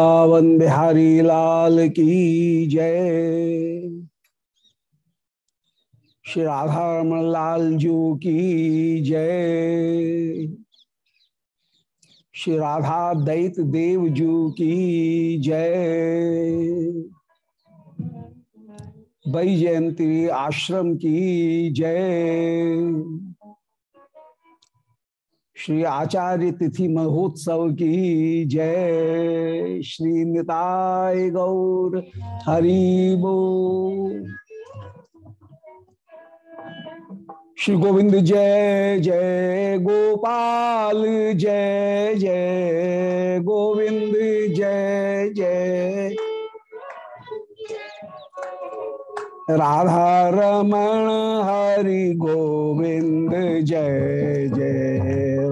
वृंदावन बिहारी लाल की जय। श्री राधा रमन लाल जू की जय। श्री राधा दैत देव जू की जय। वै जयंती आश्रम की जय। श्री आचार्य तिथि महोत्सव की जय। श्री निताय गौर हरिबो श्री गोविंद जय जय गोपाल जय जय गोविंद जय जय। राधा रमण हरि गोविंद जय जय।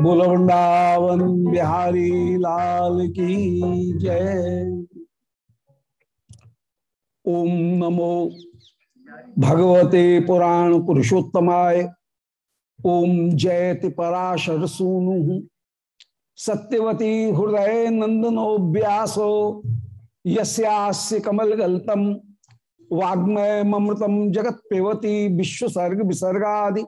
बोल वृंदावन बिहारी लाल की जय। ओम नमो भगवते पुराण पुरुषोत्तमाय। ओम जयति पराशर सूनु। सत्यवती हृदय नंदनो व्यासो। गलतम। वाग्मय ममृतम जगत विश्वसर्ग विसर्गादि।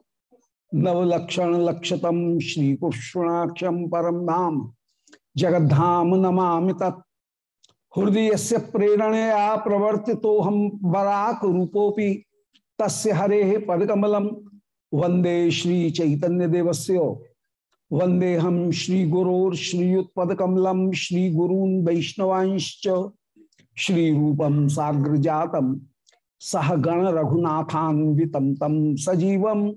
नवलक्षण लक्षतम श्री कृष्णाक्षम परम धाम। जगद्धाम नमा तत्। हृदय से प्रेरणया प्रवर्ति तो हम बराक रूपोपि तस्य हरे पदकमलम वंदे श्री चैतन्य देवस्य वंदे हम श्री गुरोर श्री गुरून वैष्णवांश्च। श्री रूपम साग्र जातम सह गण रघुनाथान्वितम तम सजीवम।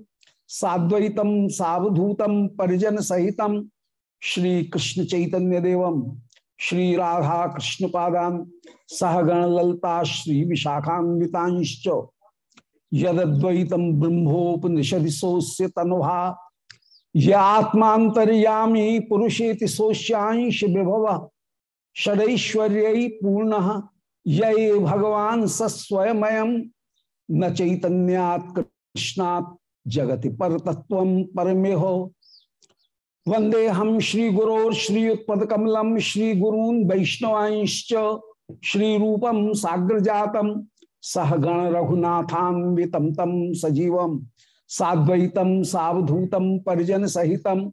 साद्वैतम, सावधूतम परिजन सहितम श्री कृष्ण चैतन्य देवम श्री राधा कृष्ण पादान सहगण ललता श्री विशाखान्वितांश्च यदद्वैतम ब्रह्मोपनिषदि सोस्य तनुभा यात्मांतर्यामी पुरुषेति सोश्यांश विभव। षडैश्वर्य पूर्ण, ये भगवान न चैतन्यात् जगति पर तत्व परमे हो वंदे हम श्री गुरोर श्रीयुत्पद कमलम श्री गुरून वैष्णवांश्च श्री रूपम साग्र जातम सहगण रघुनाथान्वितम तम सजीवम साद्वैतम सावधूतम परिजन सहितम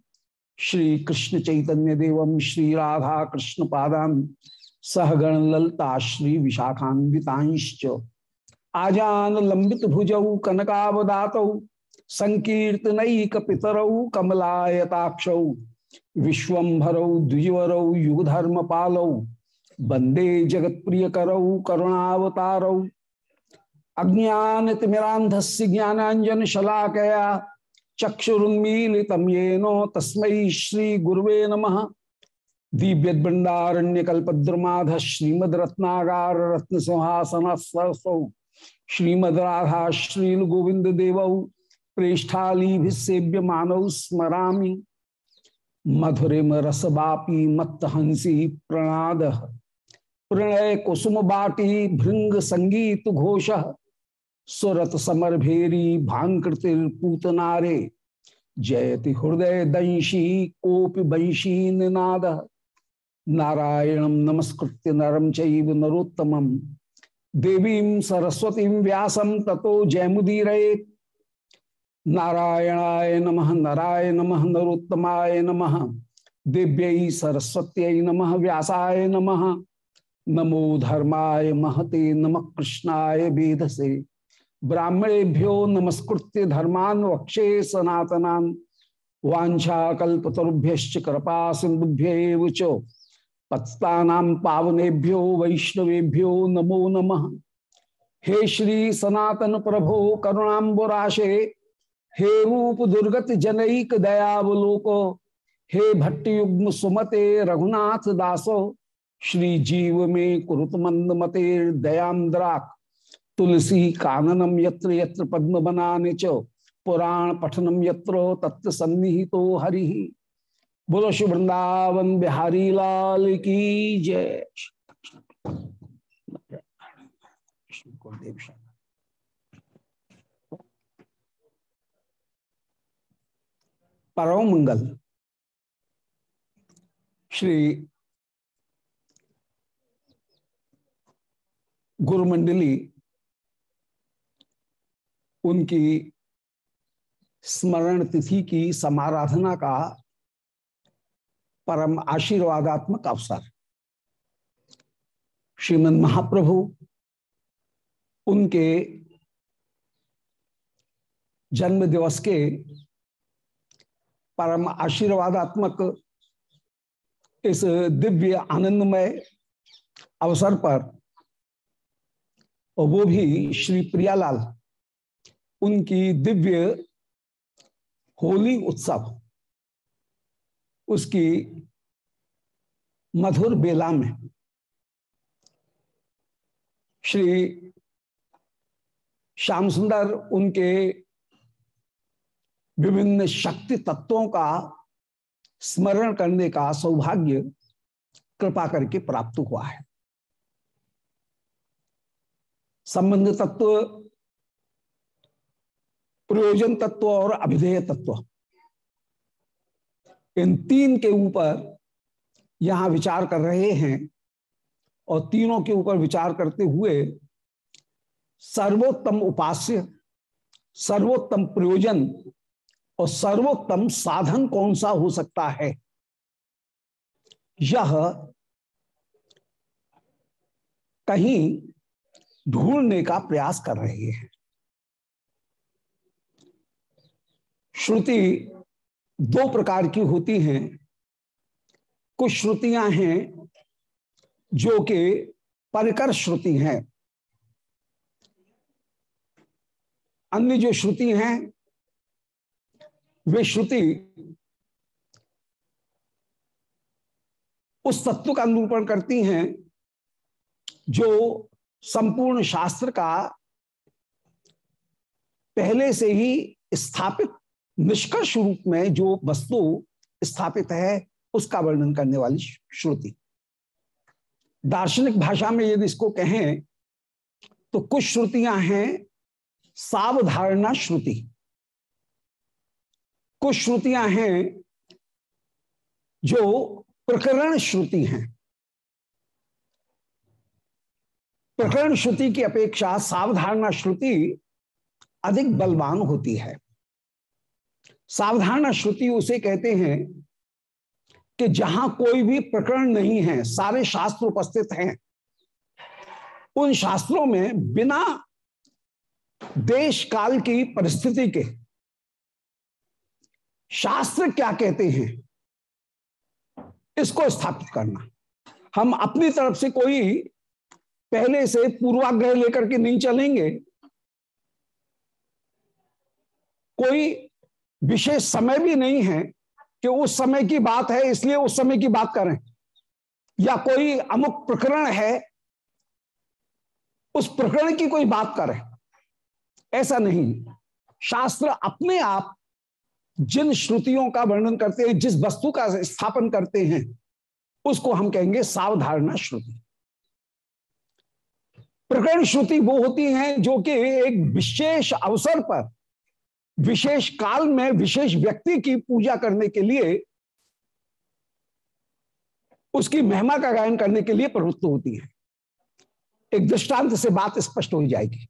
श्री कृष्ण चैतन्य देवम श्री राधा कृष्ण पादान सहगण ललता श्री विशाखान्वितांश्च आजान लंबित भुजौ कनकावदातौ संकीर्तनैक पितरौ कमलायताक्षौ, विश्वभरौ द्विजवरौ युगधर्म पालौ वंदे जगत प्रिय करौ करुणावतारौ। अज्ञान तिमिरांधस्य ज्ञानांजन शलाकया चक्षुरुन्मीलितम येनो तस्मै श्री गुरुवे नमः। दिव्यद्रंडारण्य कल्पद्रुमाध श्रीमद रत्न सिंहासन सरसौ श्रीमद राधा श्रील गोविंद देव प्रेष्ठाली सेव्य मानव स्मरा मधुरिम रसबापी मत्त हँसी प्रणाद। प्रणय कुसुम बाटी भृंग संगीत घोष। सुरत समर भेरी भांकृतिर्पूतनारे जयति हृदय दंशी कोपि वंशी निनाद। नारायण नमस्कृत्य नरम चैव नरोत्तम देवी सरस्वती व्यासम ततो नारायणाय नमः नारायण नमः, नरोत्तमाय नमः, दिव्य सरस्वत्यै नमः, व्यासाय नमः, नमो धर्माय महते नम, कृष्णाय वेधसे ब्राह्मणेभ्यो नमस्कृत्य धर्मान वक्षे सनातनान वाछाकुभ्य कृपा सिंधुभ्य पत्ता पावनेभ्यो वैष्णवेभ्यो नमो नमः। हे श्री सनातन प्रभो करुणाबुराशे हे रूप दुर्गत जनईक दयावलोको, हे भट्टयुग्म सुमते रघुनाथ दासो, श्री जीव में कुरुत मंद मते दयांद्राक तुलसी काननम यत्र यत्र पद्म बनाने च, पुराण पठनम यत्र तत्व सन्निहितो हरि। बोलो श्री वृंदावन बिहारी लाल की जय। परम मंगल श्री गुरु मंडली उनकी स्मरण तिथि की समाराधना का परम आशीर्वादात्मक अवसर। श्रीमद महाप्रभु उनके जन्म दिवस के परम आशीर्वादात्मक इस दिव्य आनंदमय अवसर पर वो भी श्री प्रियालाल, उनकी दिव्य होली उत्सव, उसकी मधुर बेला में श्री श्याम सुंदर उनके विभिन्न शक्ति तत्वों का स्मरण करने का सौभाग्य कृपा करके प्राप्त हुआ है। संबंध तत्व, प्रयोजन तत्व और अभिधेय तत्व। इन तीन के ऊपर यहाँ विचार कर रहे हैं और तीनों के ऊपर विचार करते हुए सर्वोत्तम उपास्य, सर्वोत्तम प्रयोजन और सर्वोत्तम साधन कौन सा हो सकता है? यह कहीं ढूँढने का प्रयास कर रहे हैं। श्रुति दो प्रकार की होती हैं। कुछ श्रुतियाँ हैं जो कि परिकर श्रुति हैं। अन्य जो श्रुति हैं वे श्रुति उस तत्व का निरूपण करती हैं जो संपूर्ण शास्त्र का पहले से ही स्थापित, निष्कर्ष रूप में जो वस्तु स्थापित है, उसका वर्णन करने वाली श्रुति। दार्शनिक भाषा में यदि इसको कहें तो कुछ श्रुतियाँ हैं, सावधारणा श्रुति। कुछ श्रुतियाँ हैं जो प्रकरण श्रुति हैं। प्रकरण श्रुति की अपेक्षा सावधारणा श्रुति अधिक बलवान होती है। सावधारणा श्रुति उसे कहते हैं कि जहाँ कोई भी प्रकरण नहीं है, सारे शास्त्र उपस्थित हैं। उन शास्त्रों में बिना देश काल की परिस्थिति के शास्त्र क्या कहते हैं? इसको स्थापित करना। हम अपनी तरफ़ से कोई पहले से पूर्वाग्रह लेकर के नहीं चलेंगे। कोई विशेष समय भी नहीं है कि उस समय की बात है, इसलिए उस समय की बात करें। या कोई अमुक प्रकरण है, उस प्रकरण की कोई बात करें। ऐसा नहीं। शास्त्र अपने आप जिन श्रुतियों का वर्णन करते हैं, जिस वस्तु का स्थापन करते हैं, उसको हम कहेंगे सावधारणा श्रुति। प्रकरण श्रुति वो होती हैं जो कि एक विशेष अवसर पर, विशेष काल में विशेष व्यक्ति की पूजा करने के लिए, उसकी महिमा का गायन करने के लिए प्रवृत्त होती है। एक दृष्टांत से बात स्पष्ट हो जाएगी।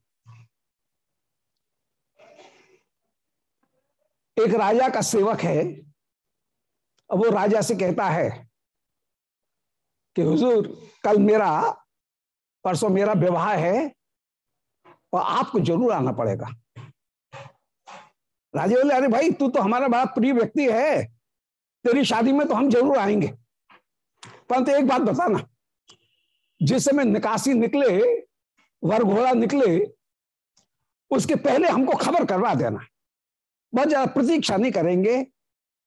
एक राजा का सेवक है। अब वो राजा से कहता है कि, हुजूर, कल मेरा, परसों मेरा विवाह है और आपको ज़रूर आना पड़ेगा। राजा बोले, अरे भाई, तू तो हमारा बड़ा प्रिय व्यक्ति है। तेरी शादी में तो हम ज़रूर आएँगे। परंतु एक बात बताना, जिस समय निकासी निकले वर घोड़ा निकले, उसके पहले हमको खबर करवा देना। बहुत ज़्यादा प्रतीक्षा नहीं करेंगे।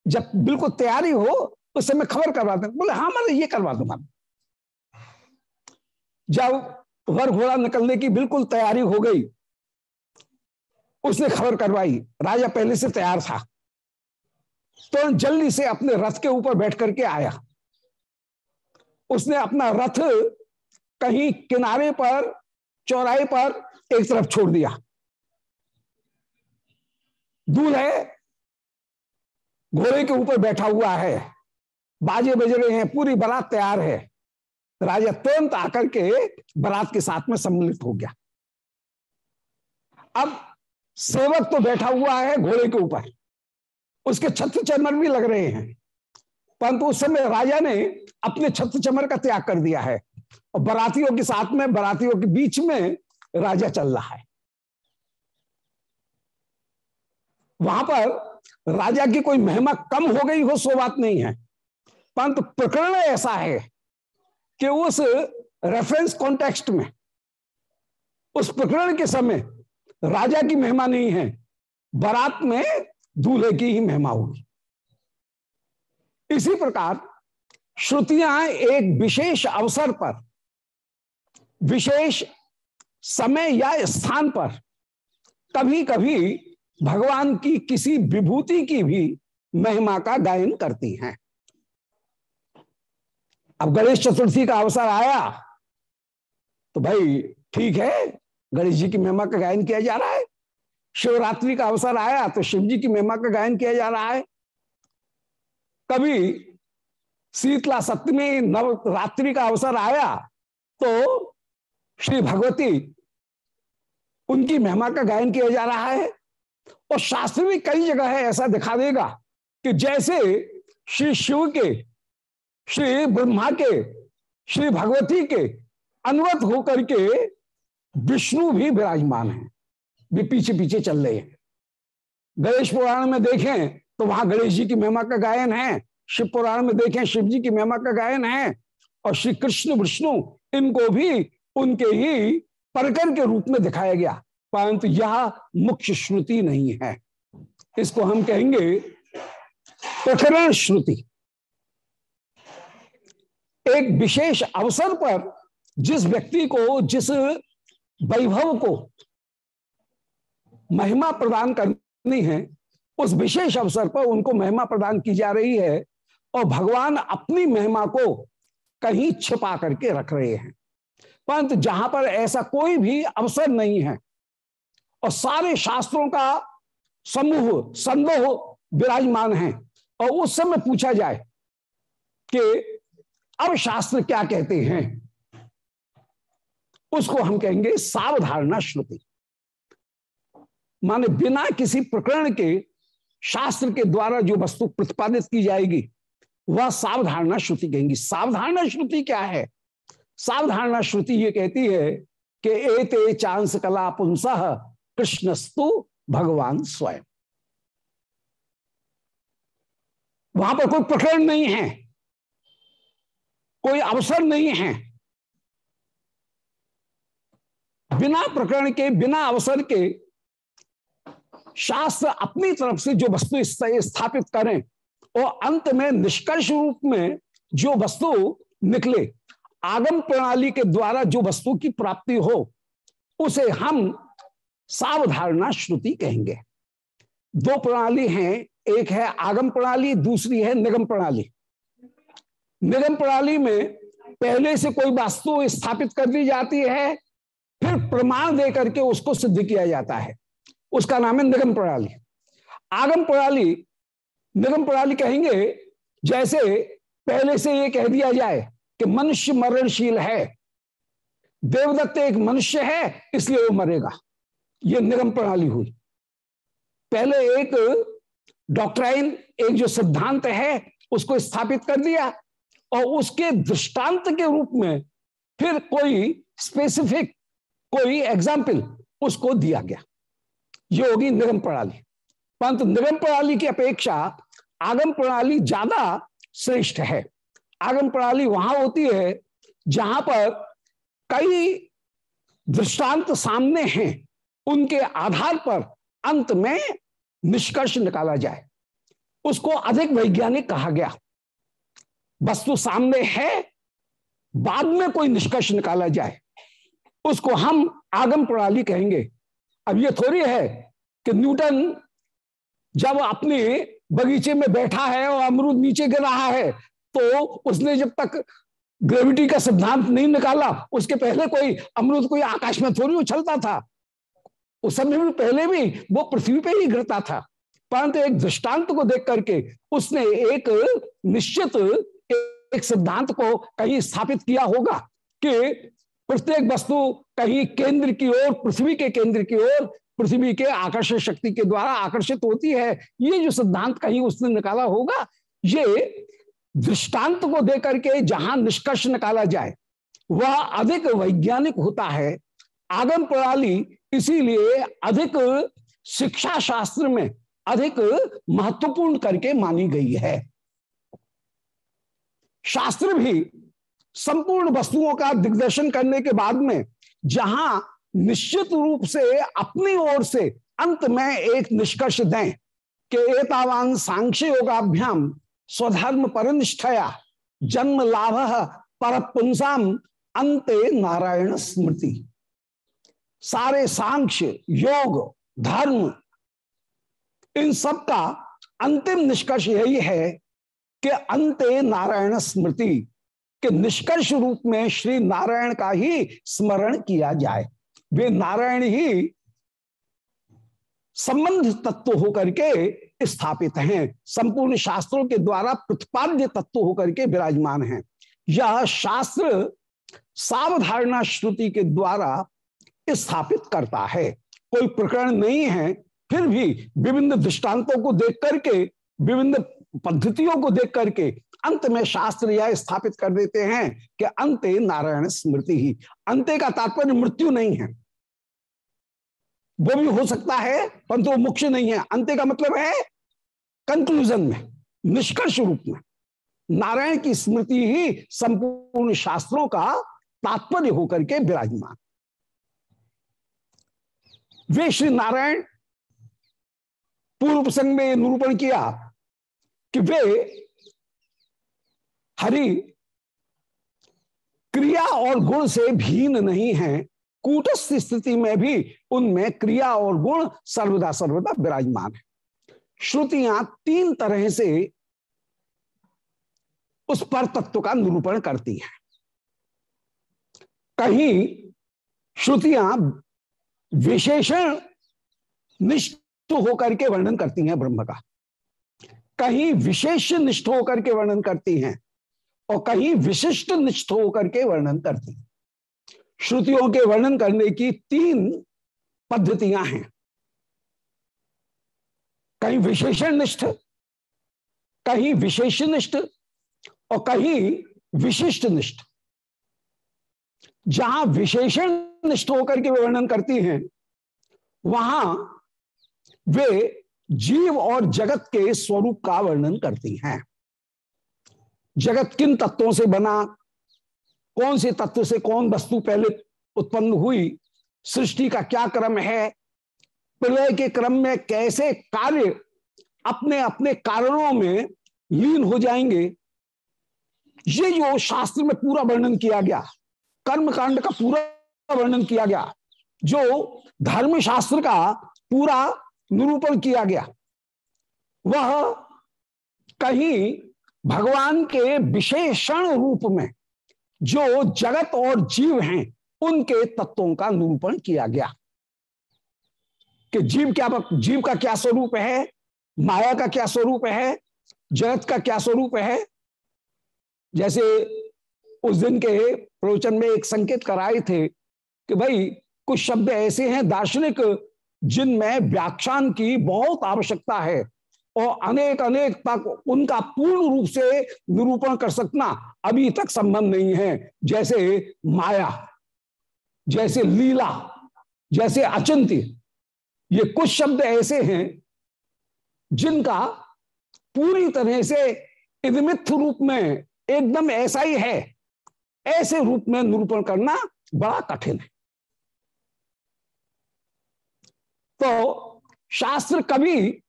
जब बिल्कुल तैयारी हो, उस समय खबर करवा देना बोले हाँ मैं ये करवा दूँगा। जब वर घोड़ा निकलने की बिल्कुल तैयारी हो गई, उसने खबर करवाई। राजा पहले से तैयार था। तो जल्दी से अपने रथ के ऊपर बैठ करके आया। उसने अपना रथ कहीं किनारे पर, चौराहे पर एक तरफ़ छोड़ दिया। दूध है, घोड़े के ऊपर बैठा हुआ है, बाजे बज रहे हैं, पूरी बारात तैयार है। राजा तुरंत आकर के बारात के साथ में सम्मिलित हो गया। अब सेवक तो बैठा हुआ है घोड़े के ऊपर, उसके छत्र चमर भी लग रहे हैं, परंतु उस समय राजा ने अपने छत्र चमर का त्याग कर दिया है और बरातियों के साथ में, बरातियों के बीच में राजा चल रहा है। वहाँ पर राजा की कोई महिमा कम हो गई हो, सो बात नहीं है। परंतु प्रकरण ऐसा है कि उस रेफरेंस कॉन्टेक्स्ट में, उस प्रकरण के समय राजा की महिमा नहीं है, बारात में दूल्हे की ही महिमा होगी। इसी प्रकार श्रुतियाँ एक विशेष अवसर पर, विशेष समय या स्थान पर कभी कभी भगवान की किसी विभूति की भी महिमा का गायन करती हैं। अब गणेश चतुर्थी का अवसर आया तो भाई ठीक है, गणेश जी की महिमा का गायन किया जा रहा है। शिवरात्रि का अवसर आया तो शिव जी की महिमा का गायन किया जा रहा है। कभी शीतला सप्तमी, नवरात्रि का अवसर आया तो श्री भगवती उनकी महिमा का गायन किया जा रहा है। और शास्त्र में कई जगह है, ऐसा दिखा देगा कि जैसे श्री शिव के, श्री ब्रह्मा के, श्री भगवती के अनुवत होकर के विष्णु भी विराजमान है भी पीछे पीछे चल रहे हैं। गणेश पुराण में देखें तो वहाँ गणेश जी की महिमा का गायन है, शिव पुराण में देखें शिव जी की महिमा का गायन है, और श्री कृष्ण विष्णु इनको भी उनके ही परकर के रूप में दिखाया गया। परंतु यह मुख्य श्रुति नहीं है। इसको हम कहेंगे प्रकरण श्रुति। एक विशेष अवसर पर जिस व्यक्ति को, जिस वैभव को महिमा प्रदान करनी है, उस विशेष अवसर पर उनको महिमा प्रदान की जा रही है और भगवान अपनी महिमा को कहीं छिपा करके रख रहे हैं। परंतु जहाँ पर ऐसा कोई भी अवसर नहीं है और सारे शास्त्रों का समूह, संदोह विराजमान है। और उस समय पूछा जाए कि अब शास्त्र क्या कहते हैं? उसको हम कहेंगे सावधारणा श्रुति। माने बिना किसी प्रकरण के शास्त्र के द्वारा जो वस्तु प्रतिपादित की जाएगी, वह सावधारणा श्रुति कहेंगी। सावधारणा श्रुति क्या है? सावधारणा श्रुति ये कहती है कि एते चांस कला पुंस कृष्णस्तु भगवान स्वयं। वहाँ पर कोई प्रकरण नहीं है। कोई अवसर नहीं है। बिना प्रकरण के, बिना अवसर के शास्त्र अपनी तरफ़ से जो वस्तु स्थापित करें, और अंत में निष्कर्ष रूप में जो वस्तु निकले, आगम प्रणाली के द्वारा जो वस्तु की प्राप्ति हो, उसे हम सावधारणा श्रुति कहेंगे। दो प्रणाली हैं, एक है आगम प्रणाली, दूसरी है निगम प्रणाली। निगम प्रणाली में पहले से कोई वास्तु स्थापित कर दी जाती है, फिर प्रमाण दे करके उसको सिद्ध किया जाता है। उसका नाम है निगम प्रणाली। आगम प्रणाली, निगम प्रणाली कहेंगे, जैसे पहले से ये कह दिया जाए कि मनुष्य मरणशील है। देवदत्त एक मनुष्य है, इसलिए वो मरेगा। ये निगम प्रणाली हुई। पहले एक डॉक्ट्राइन एक जो सिद्धांत है, उसको स्थापित कर दिया और उसके दृष्टांत के रूप में फिर कोई स्पेसिफिक कोई एग्ज़ाम्पल उसको दिया गया। ये होगी निगम प्रणाली। परंतु निगम प्रणाली की अपेक्षा आगम प्रणाली ज़्यादा श्रेष्ठ है। आगम प्रणाली वहाँ होती है जहाँ पर कई दृष्टांत सामने हैं। उनके आधार पर अंत में निष्कर्ष निकाला जाए। उसको अधिक वैज्ञानिक कहा गया। वस्तु सामने है, बाद में कोई निष्कर्ष निकाला जाए। उसको हम आगम प्रणाली कहेंगे। अब ये थोड़ी है कि न्यूटन जब अपने बगीचे में बैठा है और अमरूद नीचे गिर रहा है तो उसने जब तक ग्रेविटी का सिद्धांत नहीं निकाला, उसके पहले कोई अमरूद कोई आकाश में थोड़ी उछलता था। उस समय में पहले भी वो पृथ्वी पे ही गिरता था। परंतु एक दृष्टांत को देख करके उसने एक निश्चित एक सिद्धांत को कहीं स्थापित किया होगा कि प्रत्येक वस्तु कहीं केंद्र की ओर, पृथ्वी के केंद्र की ओर, पृथ्वी के आकर्षण शक्ति के द्वारा आकर्षित होती है। ये जो सिद्धांत कहीं उसने निकाला होगा, ये दृष्टांत को देकर के जहाँ निष्कर्ष निकाला जाए, वह अधिक वैज्ञानिक होता है। आगम प्रणाली इसीलिए अधिक शिक्षा शास्त्र में अधिक महत्वपूर्ण करके मानी गई है। शास्त्र भी संपूर्ण वस्तुओं का दिग्दर्शन करने के बाद में जहाँ निश्चित रूप से अपनी ओर से अंत में एक निष्कर्ष दें कि एतावान सांख्य योगाभ्याम स्वधर्म परनिष्ठया जन्म लाभ पर अंते नारायण स्मृति। सारे सांख्य, योग, धर्म, इन सब का अंतिम निष्कर्ष यही है कि अंते नारायण स्मृति, के निष्कर्ष रूप में श्री नारायण का ही स्मरण किया जाए। वे नारायण ही संबंध तत्व होकर के स्थापित हैं, संपूर्ण शास्त्रों के द्वारा प्रतिपाद्य तत्व होकर के विराजमान हैं। यह शास्त्र सावधारणा श्रुति के द्वारा स्थापित करता है। कोई प्रकरण नहीं है, फिर भी विभिन्न दृष्टांतों को देख करके, विभिन्न पद्धतियों को देख करके अंत में शास्त्र यह स्थापित कर देते हैं कि अंत नारायण स्मृति ही। अंत्य का तात्पर्य मृत्यु नहीं है। वो भी हो सकता है, परंतु वो मुख्य नहीं है। अंत्य का मतलब है कंक्लूजन में, निष्कर्ष रूप में। नारायण की स्मृति ही संपूर्ण शास्त्रों का तात्पर्य होकर के विराजमान। वे श्री नारायण पूर्व प्रसंग में निरूपण किया कि वे हरि क्रिया और गुण से भीन नहीं हैं। कूटस्थ स्थिति में भी उनमें क्रिया और गुण सर्वदा सर्वदा विराजमान है। श्रुतियाँ तीन तरह से उस पर तत्व का निरूपण करती हैं। कहीं श्रुतियाँ विशेषण निष्ठ होकर के वर्णन करती हैं ब्रह्म का। कहीं विशेष निष्ठ होकर के वर्णन करती हैं और कहीं विशिष्ट निष्ठ होकर के वर्णन करती हैं। श्रुतियों के वर्णन करने की तीन पद्धतियाँ हैं। कहीं विशेषण निष्ठ, कहीं विशेष निष्ठ और कहीं विशिष्ट निष्ठ। जहाँ विशेषण निष्ठ होकर के वर्णन करती हैं। वहाँ वे जीव और जगत के स्वरूप का वर्णन करती हैं। जगत किन तत्वों से बना? कौन से तत्व से कौन वस्तु पहले उत्पन्न हुई? सृष्टि का क्या क्रम है? प्रलय के क्रम में कैसे कार्य अपने अपने कारणों में लीन हो जाएँगे? ये जो शास्त्र में पूरा वर्णन किया गया कर्म कांड का पूरा वर्णन किया गया, जो धर्म शास्त्र का पूरा निरूपण किया गया। वह कहीं भगवान के विशेषण रूप में जो जगत और जीव हैं, उनके तत्वों का निरूपण किया गया। कि जीव क्या जीव का क्या स्वरूप है? माया का क्या स्वरूप है? जगत का क्या स्वरूप है? जैसे उस दिन के प्रवचन में एक संकेत कराए थे कि भाई, कुछ शब्द ऐसे हैं दार्शनिक जिनमें व्याख्यान की बहुत आवश्यकता है और अनेक अनेक तक उनका पूर्ण रूप से निरूपण कर सकना अभी तक संभव नहीं है। जैसे माया, जैसे लीला, जैसे अचिंत्य, ये कुछ शब्द ऐसे हैं जिनका पूरी तरह से इदमित रूप में एकदम ऐसा ही है। ऐसे रूप में निरूपण करना बड़ा कठिन है। तो शास्त्र कभी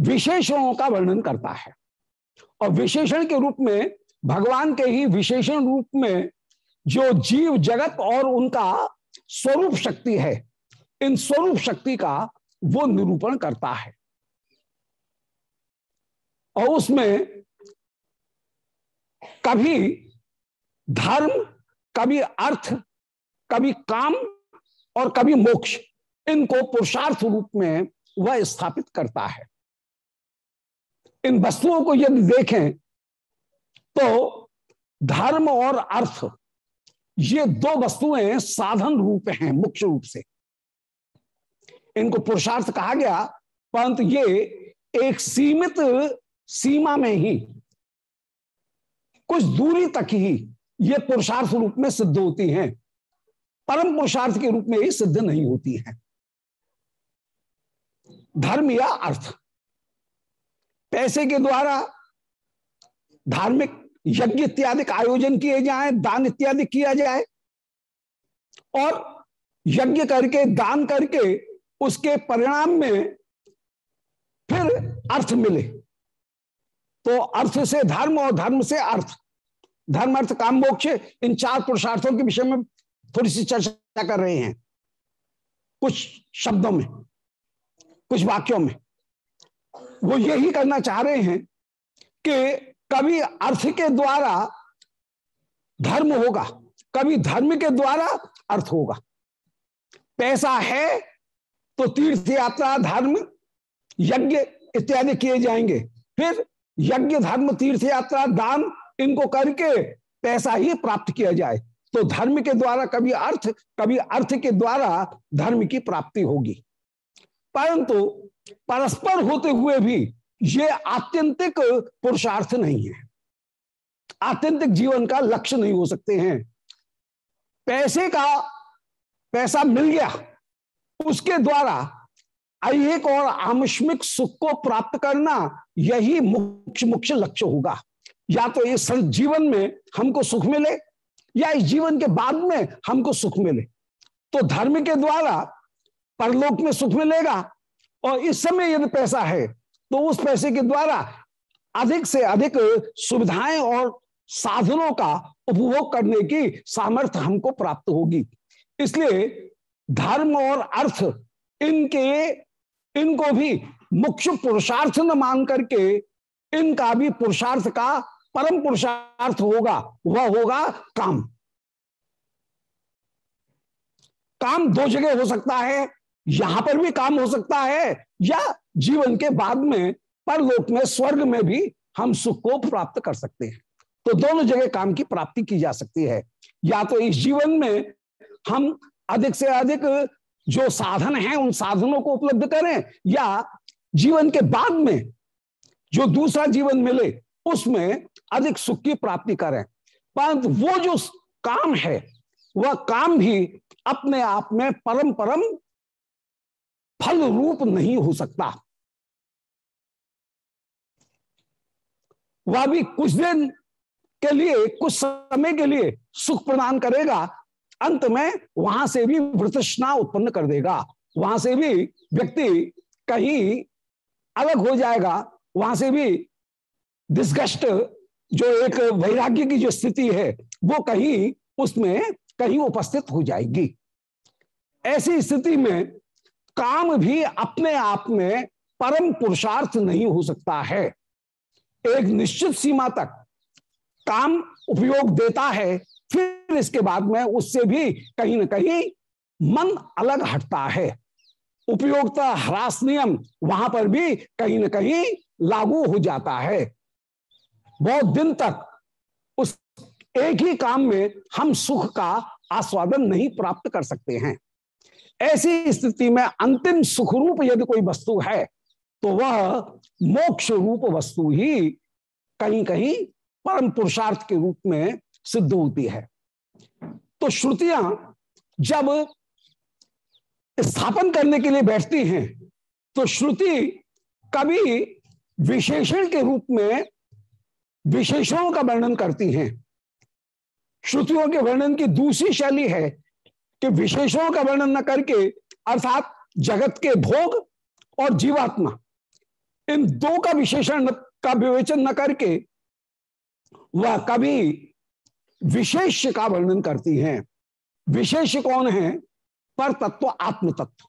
विशेषणों का वर्णन करता है। और विशेषण के रूप में, भगवान के ही विशेषण रूप में जो जीव जगत और उनका स्वरूप शक्ति है, इन स्वरूप शक्ति का वो निरूपण करता है। और उसमें कभी धर्म, कभी अर्थ, कभी काम और कभी मोक्ष इनको पुरुषार्थ रूप में वह स्थापित करता है। इन वस्तुओं को यदि देखें तो धर्म और अर्थ, ये दो वस्तुएँ साधन रूप हैं, मुख्य रूप से। इनको पुरुषार्थ कहा गया, परंतु ये एक सीमित सीमा में ही, कुछ दूरी तक ही ये पुरुषार्थ रूप में सिद्ध होती हैं। परम पुरुषार्थ के रूप में ही सिद्ध नहीं होती हैं। धर्म या अर्थ? पैसे के द्वारा धार्मिक यज्ञ इत्यादि आयोजन किए जाए, दान इत्यादि किया जाए, और यज्ञ करके, दान करके उसके परिणाम में फिर अर्थ मिले। तो अर्थ से धर्म और धर्म से अर्थ। धर्म, अर्थ, काम, मोक्ष, इन चार पुरुषार्थों के विषय में थोड़ी सी चर्चा कर रहे हैं। कुछ शब्दों में। कुछ वाक्यों में। वो यही करना चाह रहे हैं कि कभी अर्थ के द्वारा धर्म होगा, कभी धर्म के द्वारा अर्थ होगा। पैसा है तो तीर्थ यात्रा, धर्म, यज्ञ इत्यादि किए जाएँगे। फिर यज्ञ, धर्म, तीर्थ यात्रा, दान, इनको करके पैसा ही प्राप्त किया जाए। तो धर्म के द्वारा कभी अर्थ कभी अर्थ के द्वारा धर्म की प्राप्ति होगी। परंतु परस्पर होते हुए भी ये आत्यंतिक पुरुषार्थ नहीं है। आत्यंतिक जीवन का लक्ष्य नहीं हो सकते हैं। पैसे का पैसा मिल गया, उसके द्वारा एक और आमस्मिक सुख को प्राप्त करना यही मुख्य मुख्य लक्ष्य होगा। या तो इस जीवन में हमको सुख मिले, या इस जीवन के बाद में हमको सुख मिले। तो धर्म के द्वारा परलोक में सुख मिलेगा। और इस समय यदि पैसा है तो उस पैसे के द्वारा अधिक से अधिक सुविधाएँ और साधनों का उपभोग करने की सामर्थ्य हमको प्राप्त होगी। इसलिए धर्म और अर्थ, इनके, इनको भी मुख्य पुरुषार्थ न मान करके इनका भी पुरुषार्थ का, परम पुरुषार्थ होगा, वह होगा काम। काम दो जगह हो सकता है यहाँ पर भी काम हो सकता है, या जीवन के बाद में, परलोक में, स्वर्ग में भी हम सुख को प्राप्त कर सकते हैं। तो दोनों जगह काम की प्राप्ति की जा सकती है। या तो इस जीवन में हम अधिक से अधिक जो साधन हैं, उन साधनों को उपलब्ध करें, या जीवन के बाद में जो दूसरा जीवन मिले, उसमें अधिक सुख की प्राप्ति करें। परंतु वो जो काम है, वह काम भी अपने आप में परम परम फल रूप नहीं हो सकता। वह भी कुछ दिन के लिए, कुछ समय के लिए सुख प्रदान करेगा, अंत में वहाँ से भी वृतृष्णा उत्पन्न कर देगा। वहाँ से भी व्यक्ति कहीं अलग हो जाएगा। वहाँ से भी डिस्गस्ट जो एक वैराग्य की जो स्थिति है, वो कहीं उसमें, कहीं उपस्थित हो जाएगी। ऐसी स्थिति में काम भी अपने आप में परम पुरुषार्थ नहीं हो सकता है। एक निश्चित सीमा तक काम उपयोग देता है, फिर इसके बाद में उससे भी कहीं ना कहीं मन अलग हटता है। उपयोगता ह्रास नियम वहाँ पर भी कहीं ना कहीं लागू हो जाता है। बहुत दिन तक उस एक ही काम में हम सुख का आस्वादन नहीं प्राप्त कर सकते हैं। ऐसी स्थिति में अंतिम सुख रूप यदि कोई वस्तु है तो वह मोक्ष रूप वस्तु ही कहीं कहीं परम पुरुषार्थ के रूप में सिद्ध होती है। तो श्रुतियाँ जब स्थापन करने के लिए बैठती हैं तो श्रुति कभी विशेषण के रूप में विशेषणों का वर्णन करती हैं। श्रुतियों के वर्णन की दूसरी शैली है कि विशेषणों का वर्णन न करके, अर्थात जगत के भोग और जीवात्मा, इन दो का विशेषण का विवेचन न करके वह कभी विशेष का वर्णन करती हैं। विशेष कौन है? पर तत्व आत्म तत्व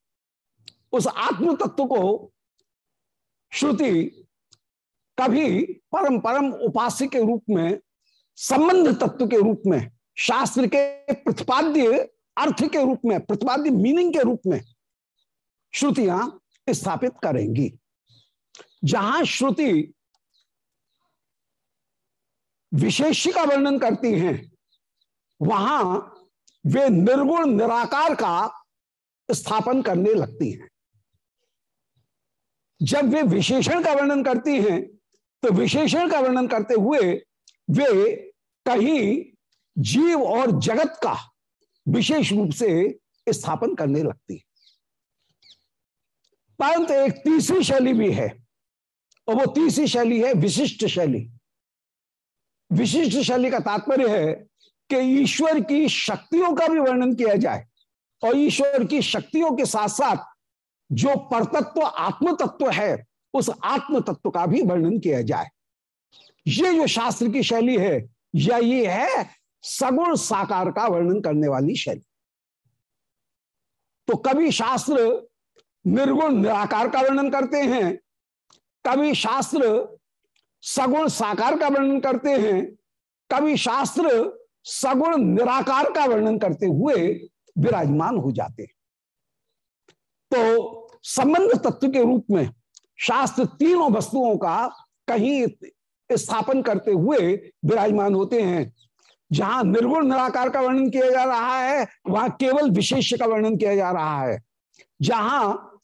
उस आत्म तत्व को श्रुति कभी परम परम उपास्य के रूप में, संबंध तत्व के रूप में, शास्त्र के प्रतिपाद्य अर्थ के रूप में प्रतिपाद्य मीनिंग के रूप में श्रुतियाँ स्थापित करेंगी। जहाँ श्रुति विशेष का वर्णन करती हैं, वहाँ वे निर्गुण, निराकार का स्थापन करने लगती हैं। जब वे विशेषण का वर्णन करती हैं तो विशेषण का वर्णन करते हुए वे कहीं जीव और जगत का विशेष रूप से स्थापन करने लगती है। परंतु एक तीसरी शैली भी है, और वो तीसरी शैली है विशिष्ट शैली। विशिष्ट शैली का तात्पर्य है कि ईश्वर की शक्तियों का भी वर्णन किया जाए, और ईश्वर की शक्तियों के साथ साथ जो परतत्व आत्म तत्व है, उस आत्म तत्व का भी वर्णन किया जाए। ये जो शास्त्र की शैली है, या ये है सगुण साकार का वर्णन करने वाली शैली। तो कभी शास्त्र निर्गुण निराकार का वर्णन करते हैं कभी शास्त्र सगुण साकार का वर्णन करते हैं कभी शास्त्र सगुण निराकार का वर्णन करते हुए विराजमान हो जाते हैं। तो संबंध तत्व के रूप में शास्त्र तीनों वस्तुओं का कहीं स्थापन करते हुए विराजमान होते हैं। जहाँ निर्गुण निराकार का वर्णन किया जा रहा है, वहाँ केवल विशेष का वर्णन किया जा रहा है। जहाँ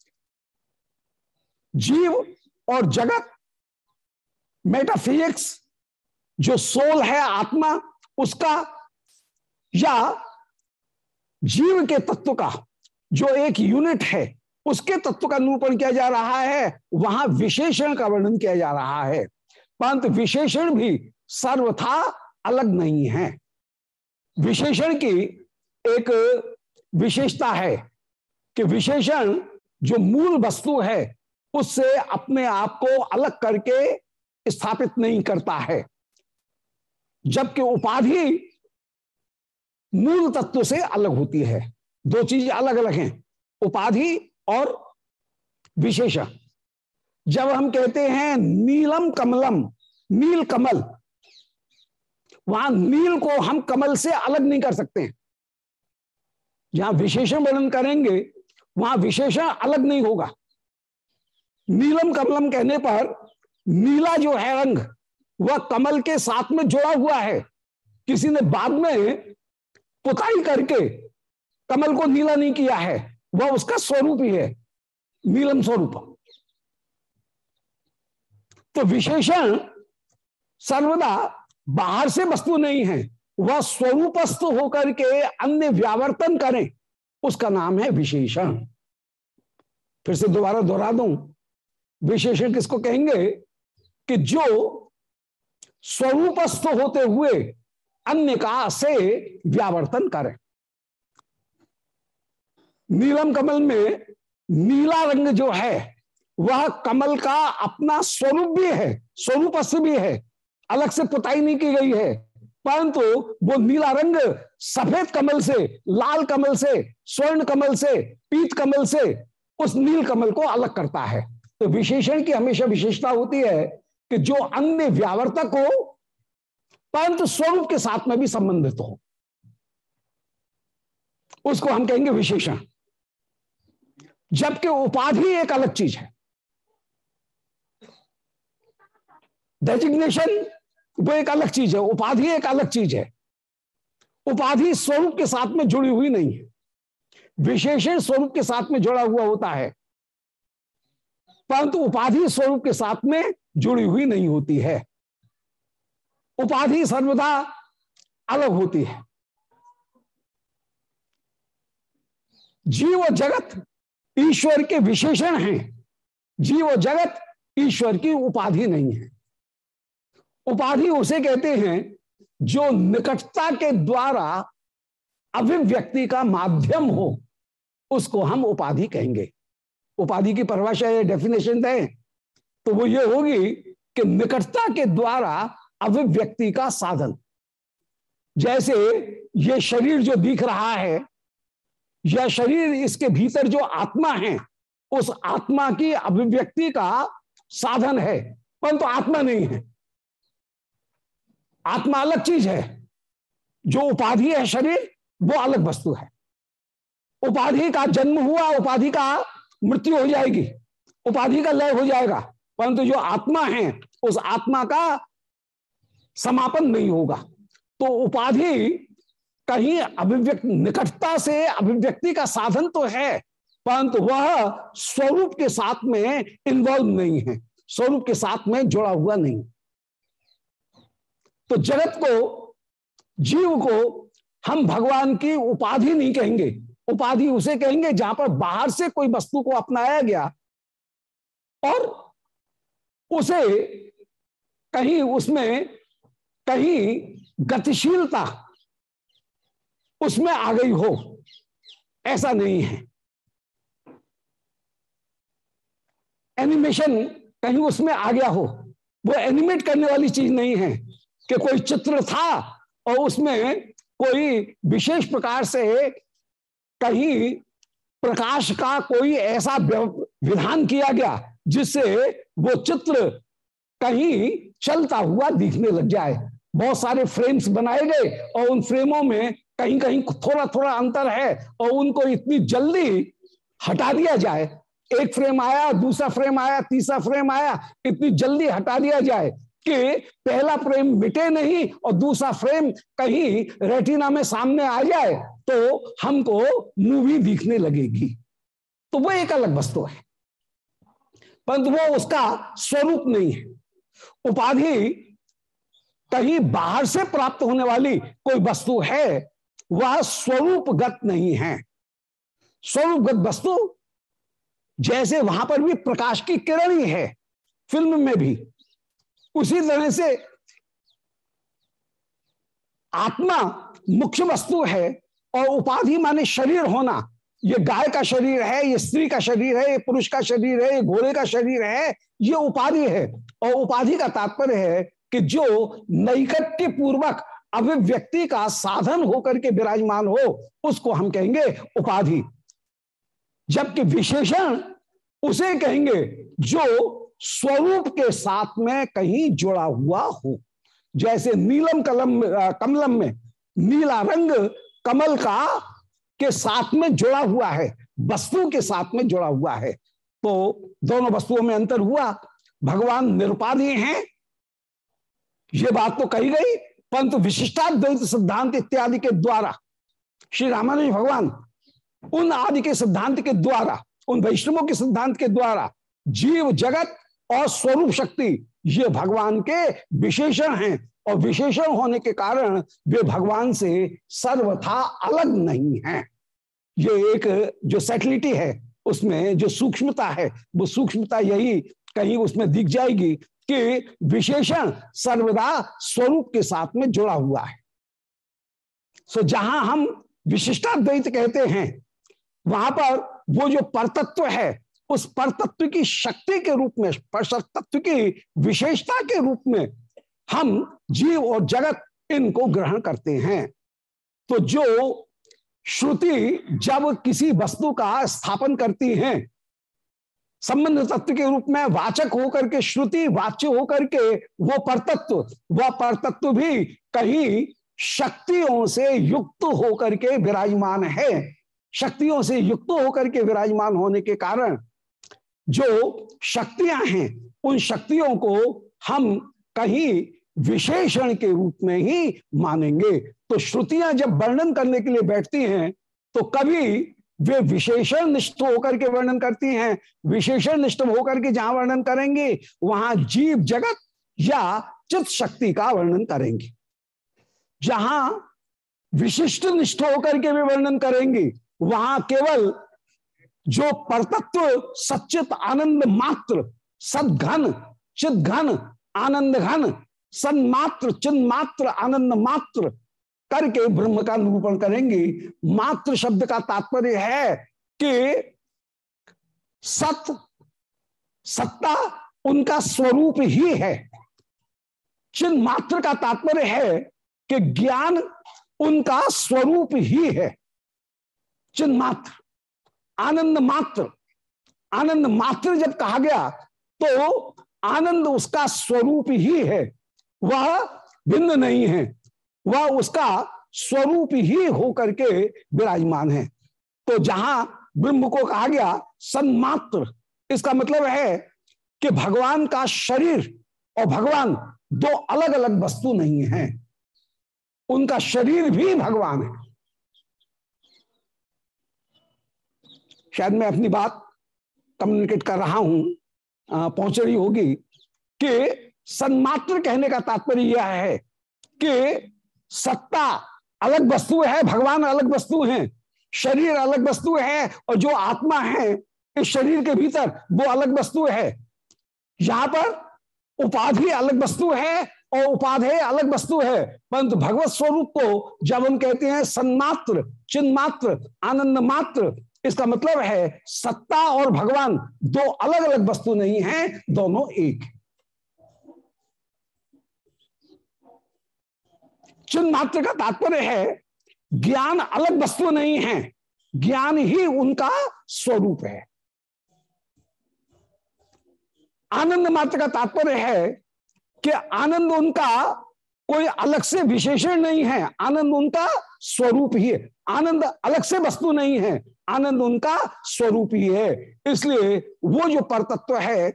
जीव और जगत मेटाफिजिक्स जो सोल है, आत्मा, उसका या जीव के तत्व का, जो एक यूनिट है, उसके तत्व का निरूपण किया जा रहा है, वहाँ विशेषण का वर्णन किया जा रहा है। परंतु विशेषण भी सर्वथा अलग नहीं है। विशेषण की एक विशेषता है कि विशेषण जो मूल वस्तु है, उससे अपने आप को अलग करके स्थापित नहीं करता है। जबकि उपाधि मूल तत्व से अलग होती है। दो चीज़ अलग अलग हैं, उपाधि और विशेषण। जब हम कहते हैं नीलम कमलम, नील कमल वहाँ नील को हम कमल से अलग नहीं कर सकते। हैं जहाँ विशेषण वर्णन करेंगे, वहाँ विशेषण अलग नहीं होगा। नीलम कमलम कहने पर नीला जो है रंग, वह कमल के साथ में जुड़ा हुआ है। किसी ने बाद में पुताई करके कमल को नीला नहीं किया है, वह उसका स्वरूप ही है, नीलम स्वरूप। तो विशेषण सर्वदा बाहर से वस्तु नहीं है, वह स्वरूपस्थ होकर के अन्य व्यावर्तन करें, उसका नाम है विशेषण। फिर से दोबारा दोहरा दूँ, विशेषण किसको कहेंगे? कि जो स्वरूपस्थ होते हुए अन्य का से व्यावर्तन करें। नीलम कमल में नीला रंग जो है, वह कमल का अपना स्वरूप भी है, स्वरूपस्थ भी है अलग से पुताई नहीं की गई है। परंतु वो नीला रंग सफ़ेद कमल से, लाल कमल से, स्वर्ण कमल से, पीत कमल से, उस नील कमल को अलग करता है। तो विशेषण की हमेशा विशेषता होती है कि जो अन्य व्यावर्तक हो, परंतु स्वरूप के साथ में भी संबंधित हो। उसको हम कहेंगे विशेषण। जबकि उपाधि एक अलग चीज़ है। डेजिग्नेशन वो एक अलग चीज़ है, उपाधि एक अलग चीज़ है। उपाधि स्वरूप के साथ में जुड़ी हुई नहीं है। विशेषण स्वरूप के साथ में जुड़ा हुआ होता है। परंतु उपाधि स्वरूप के साथ में जुड़ी हुई नहीं होती है। उपाधि सर्वदा अलग होती है। जीव जगत ईश्वर के विशेषण हैं। जीव जगत ईश्वर की उपाधि नहीं है। उपाधि उसे कहते हैं, जो निकटता के द्वारा अभिव्यक्ति का माध्यम हो, उसको हम उपाधि कहेंगे। उपाधि की परिभाषा या डेफिनेशन दें तो वो ये होगी कि निकटता के द्वारा अभिव्यक्ति का साधन। जैसे ये शरीर जो दिख रहा है यह शरीर इसके भीतर जो आत्मा है, उस आत्मा की अभिव्यक्ति का साधन है, परंतु तो आत्मा नहीं है। आत्मा अलग चीज़ है। जो उपाधि है शरीर, वो अलग वस्तु है। उपाधि का जन्म हुआ, उपाधि का मृत्यु हो जाएगी। उपाधि का लय हो जाएगा। परंतु जो आत्मा है, उस आत्मा का समापन नहीं होगा। तो उपाधि कहीं अभिव्यक्ति, निकटता से अभिव्यक्ति का साधन तो है, परंतु वह स्वरूप के साथ में इन्वॉल्व नहीं है। स्वरूप के साथ में जुड़ा हुआ नहीं। तो जगत को, जीव को हम भगवान की उपाधि नहीं कहेंगे। उपाधि उसे कहेंगे जहाँ पर बाहर से कोई वस्तु को अपनाया गया और उसे कहीं उसमें कहीं गतिशीलता उसमें आ गई हो। ऐसा नहीं है। एनिमेशन कहीं उसमें आ गया हो, वो एनिमेट करने वाली चीज़ नहीं है। कि कोई चित्र था और उसमें कोई विशेष प्रकार से कहीं प्रकाश का कोई ऐसा विधान किया गया जिससे वो चित्र कहीं चलता हुआ दिखने लग जाए। बहुत सारे फ्रेम्स बनाए गए और उन फ्रेमों में कहीं कहीं थोड़ा थोड़ा अंतर है और उनको इतनी जल्दी हटा दिया जाए। एक फ्रेम आया, दूसरा फ्रेम आया, तीसरा फ्रेम आया, इतनी जल्दी हटा दिया जाए। कि पहला फ्रेम मिटे नहीं और दूसरा फ्रेम कहीं रेटिना में सामने आ जाए तो हमको मूवी दिखने लगेगी। तो वो एक अलग वस्तु है। परंतु वो उसका स्वरूप नहीं है। उपाधि कहीं बाहर से प्राप्त होने वाली कोई वस्तु है, वह स्वरूपगत नहीं है। स्वरूपगत वस्तु जैसे वहाँ पर भी प्रकाश की किरण ही है, फ़िल्म में भी। उसी तरह से आत्मा मुख्य वस्तु है और उपाधि माने शरीर होना। ये गाय का शरीर है, ये स्त्री का शरीर है, ये पुरुष का शरीर है, ये घोड़े का शरीर है, ये उपाधि है। और उपाधि का तात्पर्य है कि जो नैकट्य पूर्वक अभिव्यक्ति का साधन होकर के विराजमान हो, उसको हम कहेंगे उपाधि। जबकि विशेषण उसे कहेंगे जो स्वरूप के साथ में कहीं जुड़ा हुआ हो। जैसे नीलम कलम कमलम में नीला रंग कमल का के साथ में जुड़ा हुआ है, वस्तु के साथ में जुड़ा हुआ है। तो दोनों वस्तुओं में अंतर हुआ, भगवान निरुपाधि हैं, ये बात तो कही गई, परंतु विशिष्टाद्वैत सिद्धांत इत्यादि के द्वारा, श्री रामानुज भगवान, उन आदि के सिद्धांत के द्वारा, उन वैष्णवों के सिद्धांत के द्वारा, जीव जगत और स्वरूप शक्ति, ये भगवान के विशेषण हैं। और विशेषण होने के कारण वे भगवान से सर्वथा अलग नहीं है। ये एक जो सेटलिटी है, उसमें जो सूक्ष्मता है, वो सूक्ष्मता यही कहीं उसमें दिख जाएगी कि विशेषण सर्वदा स्वरूप के साथ में जुड़ा हुआ है। सो जहाँ हम विशिष्टाद्वैत कहते हैं, वहाँ पर वो जो परतत्व है उस परतत्व की शक्ति के रूप में पर तत्व की विशेषता के रूप में हम जीव और जगत इनको ग्रहण करते हैं। तो जो श्रुति जब किसी वस्तु का स्थापन करती है, संबंध तत्व के रूप में वाचक होकर के, श्रुति वाच्य होकर के वो परतत्व, वह परतत्व भी कहीं शक्तियों से युक्त होकर के विराजमान है। शक्तियों से युक्त होकर के विराजमान होने के कारण जो शक्तियाँ हैं, उन शक्तियों को हम कहीं विशेषण के रूप में ही मानेंगे। तो श्रुतियाँ जब वर्णन करने के लिए बैठती हैं तो कभी वे विशेषण निष्ठ होकर के वर्णन करती हैं। विशेषण निष्ठ होकर के जहाँ वर्णन करेंगे, वहाँ जीव जगत या चित शक्ति का वर्णन करेंगे। जहाँ विशिष्ट निष्ठ होकर के वे वर्णन करेंगे, वहाँ केवल जो परतत्व सचित आनंद मात्र, सदघन चित घन आनंद घन सन्मात्र चिन्ह मात्र आनंद मात्र करके ब्रह्म का निरूपण करेंगे। मात्र शब्द का तात्पर्य है कि सत, सत्ता उनका स्वरूप ही है। चिन्ह मात्र का तात्पर्य है कि ज्ञान उनका स्वरूप ही है। चिन्ह मात्र आनंद मात्र आनंद मात्र जब कहा गया तो आनंद उसका स्वरूप ही है। वह भिन्न नहीं है। वह उसका स्वरूप ही होकर के विराजमान है। तो जहाँ ब्रह्म को कहा गया, सन्मात्र, इसका मतलब है कि भगवान का शरीर और भगवान दो अलग अलग वस्तु नहीं है। उनका शरीर भी भगवान है। शायद मैं अपनी बात कम्युनिकेट कर रहा हूँ पहुँच रही होगी कि सन्मात्र कहने का तात्पर्य यह है कि सत्ता अलग वस्तु है, भगवान अलग वस्तु है, शरीर अलग वस्तु है, और जो आत्मा है, इस शरीर के भीतर वो अलग वस्तु है। यहाँ पर उपाधि अलग वस्तु है और उपाधेय अलग वस्तु है, परंतु भगवत स्वरूप को जब हम कहते हैं सन्मात्र चिन्ह मात्र आनंद मात्र इसका मतलब है सत्ता और भगवान दो अलग अलग वस्तु नहीं है, दोनों एक। चिन्ह मात्र का तात्पर्य है, ज्ञान अलग वस्तु नहीं है, ज्ञान ही उनका स्वरूप है। आनंद मात्र का तात्पर्य है कि आनंद उनका कोई अलग से विशेषण नहीं है, आनंद उनका स्वरूप ही है। आनंद अलग से वस्तु नहीं है आनंद उनका स्वरूप ही है। इसलिए वो जो परतत्व है,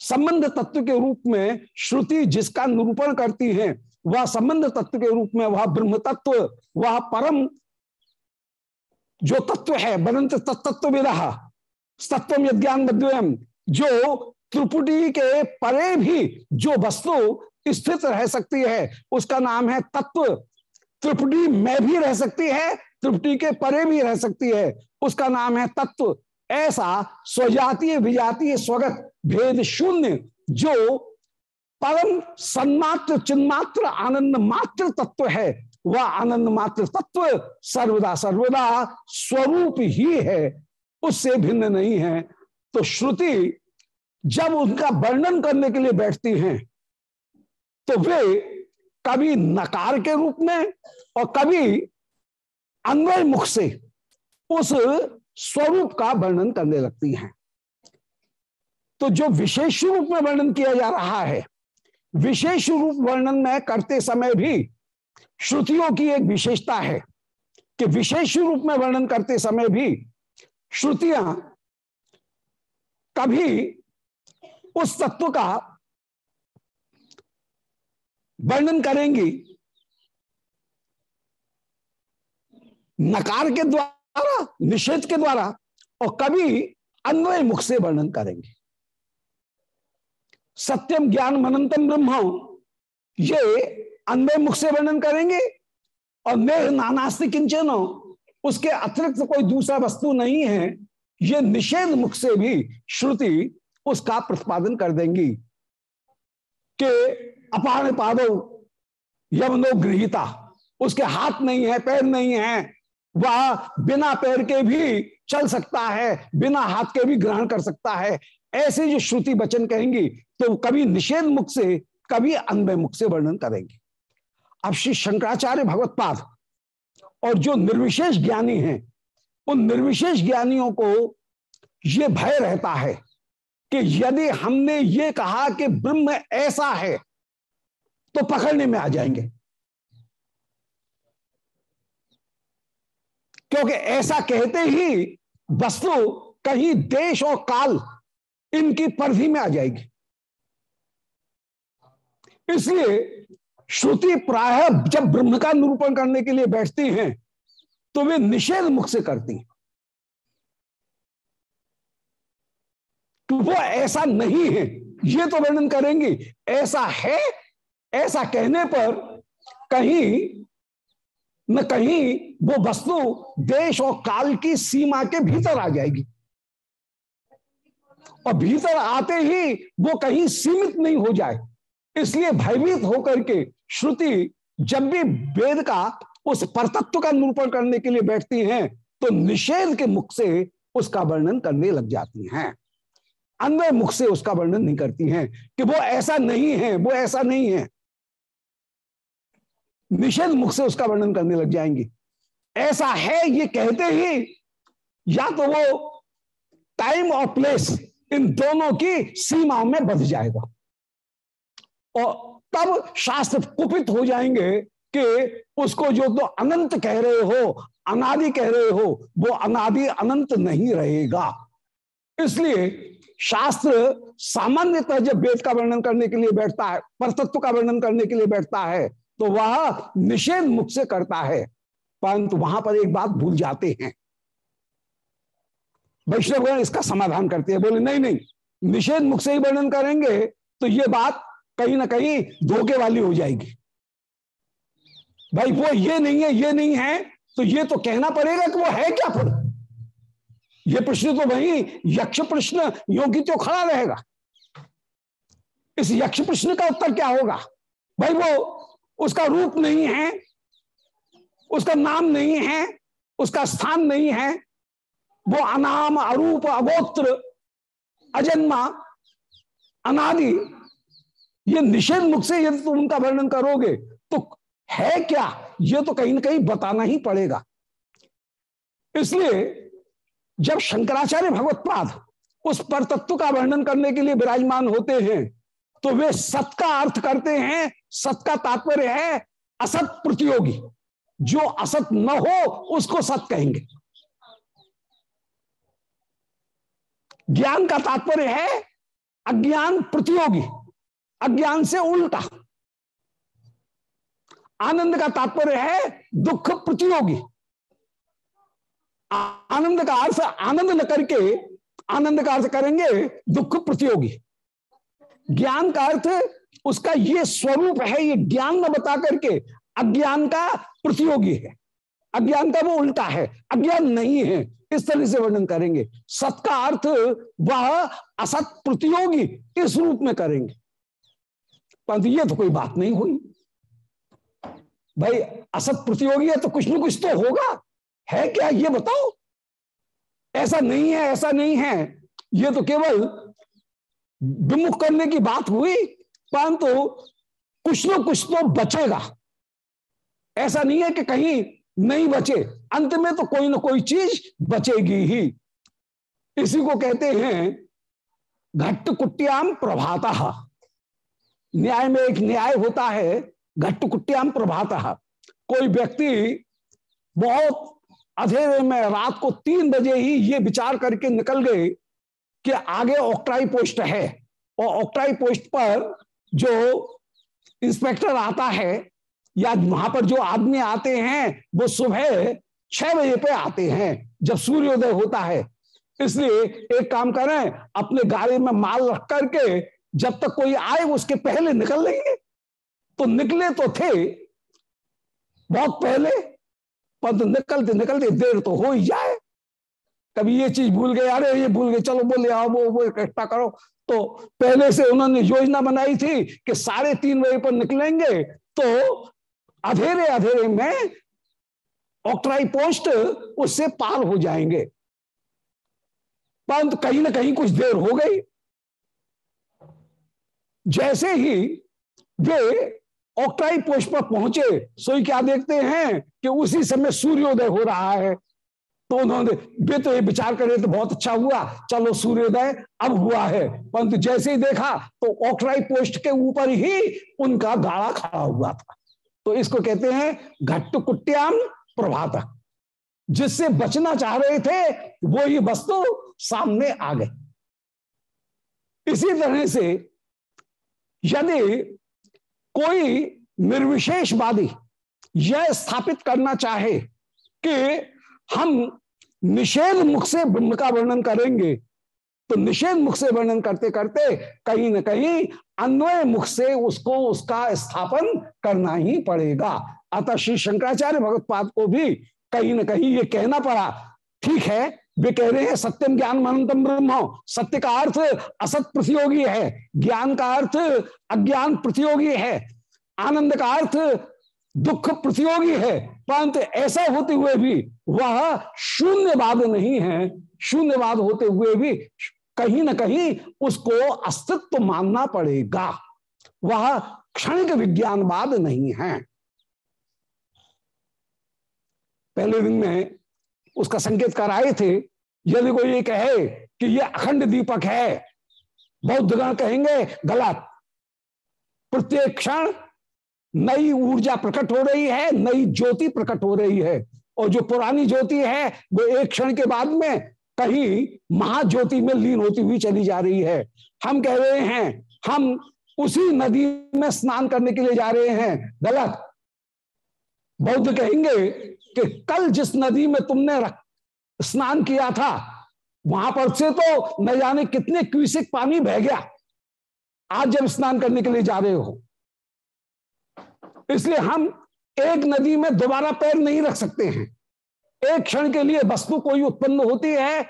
संबंध तत्व के रूप में श्रुति जिसका निरूपण करती है, वह संबंध तत्व के रूप में, वह ब्रह्म तत्व वह परम जो तत्व है, बनंत तत्व रहा सत्वम यज्ञान जो त्रिपुटी के परे भी जो वस्तु स्थित रह सकती है, उसका नाम है तत्व। त्रिपुटी में भी रह सकती है, त्रिपुटी के परे भी रह सकती है उसका नाम है तत्व। ऐसा स्वजातीय विजातीय स्वगत भेद शून्य जो परम सन्मात्र चिन्मात्र आनंद मात्र तत्व है, वह आनंद मात्र तत्व सर्वदा सर्वदा स्वरूप ही है, उससे भिन्न नहीं है। तो श्रुति जब उनका वर्णन करने के लिए बैठती हैं तो वे कभी नकार के रूप में और कभी अन्वय मुख से उस स्वरूप का वर्णन करने लगती हैं। तो जो विशेष रूप में वर्णन किया जा रहा है, विशेष रूप वर्णन में करते समय भी श्रुतियों की एक विशेषता है कि विशेष रूप में वर्णन करते समय भी श्रुतियाँ कभी उस तत्व का वर्णन करेंगी। नकार के द्वारा निषेध के द्वारा और कभी अन्वय मुख से वर्णन करेंगे। सत्यम ज्ञान मनंतम ब्रह्म, ये अन्वय मुख से वर्णन करेंगे और मेघ नानास्ति किंचन, उसके अतिरिक्त कोई दूसरा वस्तु नहीं है, ये निषेध मुख से भी श्रुति उसका प्रतिपादन कर देंगी कि अपार पादो यमनो गृहिता, उसके हाथ नहीं है, पैर नहीं है वह बिना पैर के भी चल सकता है, बिना हाथ के भी ग्रहण कर सकता है। ऐसे जो श्रुति वचन कहेंगी तो कभी निषेध मुख से, कभी अन्वय मुख से वर्णन करेंगे। अब श्री शंकराचार्य भगवत्पाद और जो निर्विशेष ज्ञानी हैं, उन निर्विशेष ज्ञानियों को ये भय रहता है कि यदि हमने ये कहा कि ब्रह्म ऐसा है तो पकड़ने में आ जाएँगे। क्योंकि ऐसा कहते ही वस्तु कहीं देश और काल इनकी परिधि में आ जाएगी। इसलिए श्रुति प्राय जब ब्रह्म का निरूपण करने के लिए बैठती हैं तो वे निषेध मुख से करती हैं। तो वो ऐसा नहीं है, ये तो वर्णन करेंगी, ऐसा है, ऐसा कहने पर कहीं न कहीं वो वस्तु देश और काल की सीमा के भीतर आ जाएगी। और भीतर आते ही वो कहीं सीमित नहीं हो जाए। इसलिए भयभीत होकर के श्रुति जब भी वेद का उस परतत्व का निरूपण करने के लिए बैठती हैं तो निषेध के मुख से उसका वर्णन करने लग जाती हैं। अन्वय मुख से उसका वर्णन नहीं करती हैं कि वो ऐसा नहीं है, वो ऐसा नहीं है। निषेध मुख से उसका वर्णन करने लग जाएँगे। ऐसा है, ये कहते ही या तो वो टाइम और प्लेस इन दोनों की सीमाओं में बध जाएगा। और तब शास्त्र कुपित हो जाएँगे कि उसको जो तो अनंत कह रहे हो, अनादि कह रहे हो, वो अनादि अनंत नहीं रहेगा। इसलिए शास्त्र सामान्यतः जब वेद का वर्णन करने के लिए बैठता है, परतत्व का वर्णन करने के लिए बैठता है तो वह निषेध मुख से करता है। परंतु वहाँ पर एक बात भूल जाते हैं। वैष्णव इसका समाधान करते हैं। बोले, नहीं नहीं, निषेध मुख से ही वर्णन करेंगे तो ये बात कहीं ना कहीं धोखे वाली हो जाएगी। भाई, वो ये नहीं है, ये नहीं है तो ये तो कहना पड़ेगा कि वो है क्या फिर? ये प्रश्न तो वही, यक्ष प्रश्न योगी तो खड़ा रहेगा। इस यक्ष प्रश्न का उत्तर क्या होगा? भाई, वो उसका रूप नहीं है, उसका नाम नहीं है, उसका स्थान नहीं है। वो अनाम अरूप अगोत्र, अजन्मा, अनादि। ये निषेध मुख से यदि तुम उनका वर्णन करोगे तो है क्या? ये तो कहीं ना कहीं बताना ही पड़ेगा। इसलिए जब शंकराचार्य भगवत्पाद उस पर तत्व का वर्णन करने के लिए विराजमान होते हैं तो वे सत का अर्थ करते हैं, सत का तात्पर्य है असत प्रतियोगी। जो असत न हो, उसको सत कहेंगे। ज्ञान का तात्पर्य है अज्ञान प्रतियोगी। अज्ञान से उल्टा। आनंद का तात्पर्य है दुख प्रतियोगी। आनंद का अर्थ आनंद न करके, आनंद का अर्थ करेंगे दुख प्रतियोगी। ज्ञान का अर्थ उसका ये स्वरूप है, ये ज्ञान न बता करके अज्ञान का प्रतियोगी है। अज्ञान का वो उल्टा है, अज्ञान नहीं है, इस तरह से वर्णन करेंगे। सत का अर्थ वह असत प्रतियोगी इस रूप में करेंगे। परंतु ये तो कोई बात नहीं हुई। भाई, असत प्रतियोगी है तो कुछ ना कुछ तो होगा। है क्या? ये बताओ। ऐसा नहीं है, ऐसा नहीं है। ये तो केवल विमुख करने की बात हुई, परंतु कुछ ना कुछ तो बचेगा। ऐसा नहीं है कि कहीं नहीं बचे, अंत में तो कोई ना कोई चीज़ बचेगी ही। इसी को कहते हैं घट्ट कुट्याम प्रभाता। न्याय में एक न्याय होता है घट्ट कुट्याम प्रभाता। कोई व्यक्ति बहुत अधेरे में रात को तीन बजे ही ये विचार करके निकल गए कि आगे ऑक्ट्राई पोस्ट है। और ऑक्ट्राई पोस्ट पर जो इंस्पेक्टर आता है, या वहाँ पर जो आदमी आते हैं, वो सुबह छह बजे पे आते हैं, जब सूर्योदय होता है। इसलिए एक काम करें, अपने गाड़ी में माल रख करके, जब तक कोई आए उसके पहले निकल लेंगे। तो निकले तो थे, बहुत पहले पर निकलते निकलते देर तो हो ही जाए। कभी ये चीज़ भूल गए, अरे ये भूल गए, चलो बोले, आओ, वो वो इकट्ठा करो। तो पहले से उन्होंने योजना बनाई थी कि साढ़े तीन बजे पर निकलेंगे तो अधेरे अधेरे में ऑक्ट्राई पोस्ट उससे पार हो जाएँगे। परंतु कहीं ना कहीं कुछ देर हो गई। जैसे ही वे ऑक्टाई पोस्ट पर पहुँचे, सोई क्या देखते हैं कि उसी समय सूर्योदय हो रहा है। तो उन्होंने वे तो ये विचार करे तो बहुत अच्छा हुआ। चलो सूर्योदय, अब हुआ है। परंतु जैसे ही देखा तो ऑक्ट्राई पोस्ट के ऊपर ही उनका गाड़ा खड़ा हुआ था। तो इसको कहते हैं घट्ट कुट्याम प्रभात जिससे बचना चाह रहे थे वो ही वस्तु सामने आ गए इसी तरह से यदि कोई निर्विशेषवादी यह स्थापित करना चाहे कि हम निषेध मुख से ब्रह्म का वर्णन करेंगे। तो निषेध मुख से वर्णन करते करते कहीं ना कहीं अन्वय मुख से उसको उसका स्थापन करना ही पड़ेगा। अतः श्री शंकराचार्य भगवत पाद को भी कहीं ना कहीं ये कहना पड़ा, ठीक है, वे कह रहे हैं, सत्यम ज्ञान मनंतम ब्रह्म, सत्य का अर्थ असत प्रतियोगी है, ज्ञान का अर्थ अज्ञान प्रतियोगी है, आनंद का अर्थ दुख प्रतियोगी है। परंतु ऐसा होते हुए भी वह शून्यवाद नहीं है। शून्यवाद होते हुए भी कहीं ना कहीं उसको अस्तित्व मानना पड़ेगा। वह क्षणिक विज्ञानवाद नहीं है। पहले दिन में उसका संकेत कराए थे। यदि कोई ये कहे कि ये अखंड दीपक है बौद्धगण कहेंगे, गलत। प्रत्येक क्षण नई ऊर्जा प्रकट हो रही है, नई ज्योति प्रकट हो रही है। और जो पुरानी ज्योति है, वो एक क्षण के बाद में कहीं महाज्योति में लीन होती हुई चली जा रही है। हम कह रहे हैं, हम उसी नदी में स्नान करने के लिए जा रहे हैं। गलत। बौद्ध कहेंगे कि कल जिस नदी में तुमने स्नान किया था, वहाँ पर से तो न जाने कितने क्यूसिक पानी बह गया। आज जब स्नान करने के लिए जा रहे हो इसलिए हम एक नदी में दोबारा पैर नहीं रख सकते हैं। एक क्षण के लिए वस्तु कोई उत्पन्न होती है,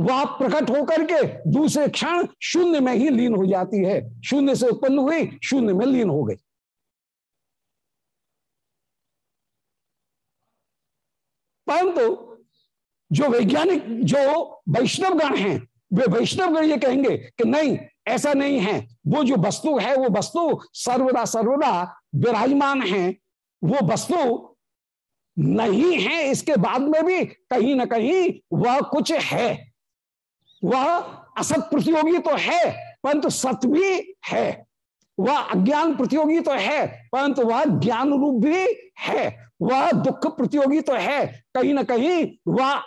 वह प्रकट होकर के दूसरे क्षण शून्य में ही लीन हो जाती है। शून्य से उत्पन्न हुई, शून्य में लीन हो गई। परंतु जो वैज्ञानिक, जो वैष्णवगण हैं, वे वैष्णवगण ये कहेंगे कि नहीं ऐसा नहीं है। वो जो वस्तु है, वो वस्तु सर्वदा सर्वदा विराजमान है। वो वस्तु नहीं है, इसके बाद में भी कहीं ना कहीं वह कुछ है। वह असत प्रतियोगी तो है, परंतु सत भी है। वह अज्ञान प्रतियोगी तो है, परंतु वह ज्ञान रूप भी है। वह दुख प्रतियोगी तो है, कहीं ना कहीं वह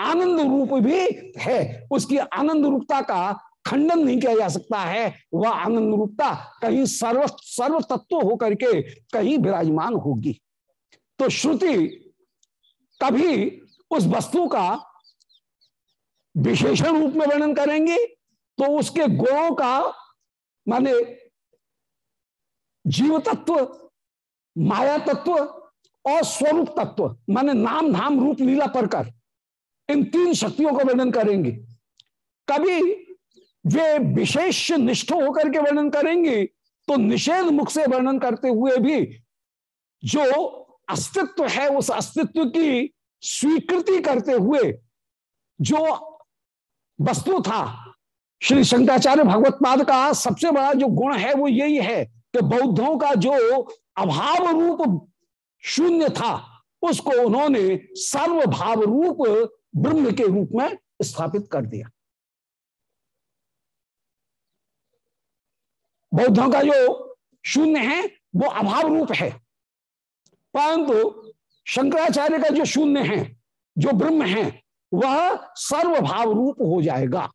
आनंद रूप भी है। उसकी आनंद रूपता का खंडन नहीं किया जा सकता है। वह आनंद रूपता कहीं सर्व सर्व तत्व होकर के कहीं विराजमान होगी। तो श्रुति कभी उस वस्तु का विशेषण रूप में वर्णन करेंगे। तो उसके गुणों का माने जीव तत्व माया तत्व और स्वरूप तत्व माने नाम धाम रूप लीला परकर इन तीन शक्तियों का वर्णन करेंगे। कभी वे विशेष निष्ठ होकर के वर्णन करेंगे तो निषेध मुख से वर्णन करते हुए भी जो अस्तित्व है, उस अस्तित्व की स्वीकृति करते हुए जो वस्तु था, श्री शंकराचार्य भगवत पाद का सबसे बड़ा जो गुण है, वो यही है कि बौद्धों का जो अभाव रूप शून्य था, उसको उन्होंने सर्वभाव रूप ब्रह्म के रूप में स्थापित कर दिया। बौद्धों का जो शून्य है, वो अभाव रूप है। परंतु शंकराचार्य का जो शून्य है, जो ब्रह्म है, वह सर्वभाव रूप हो जाएगा।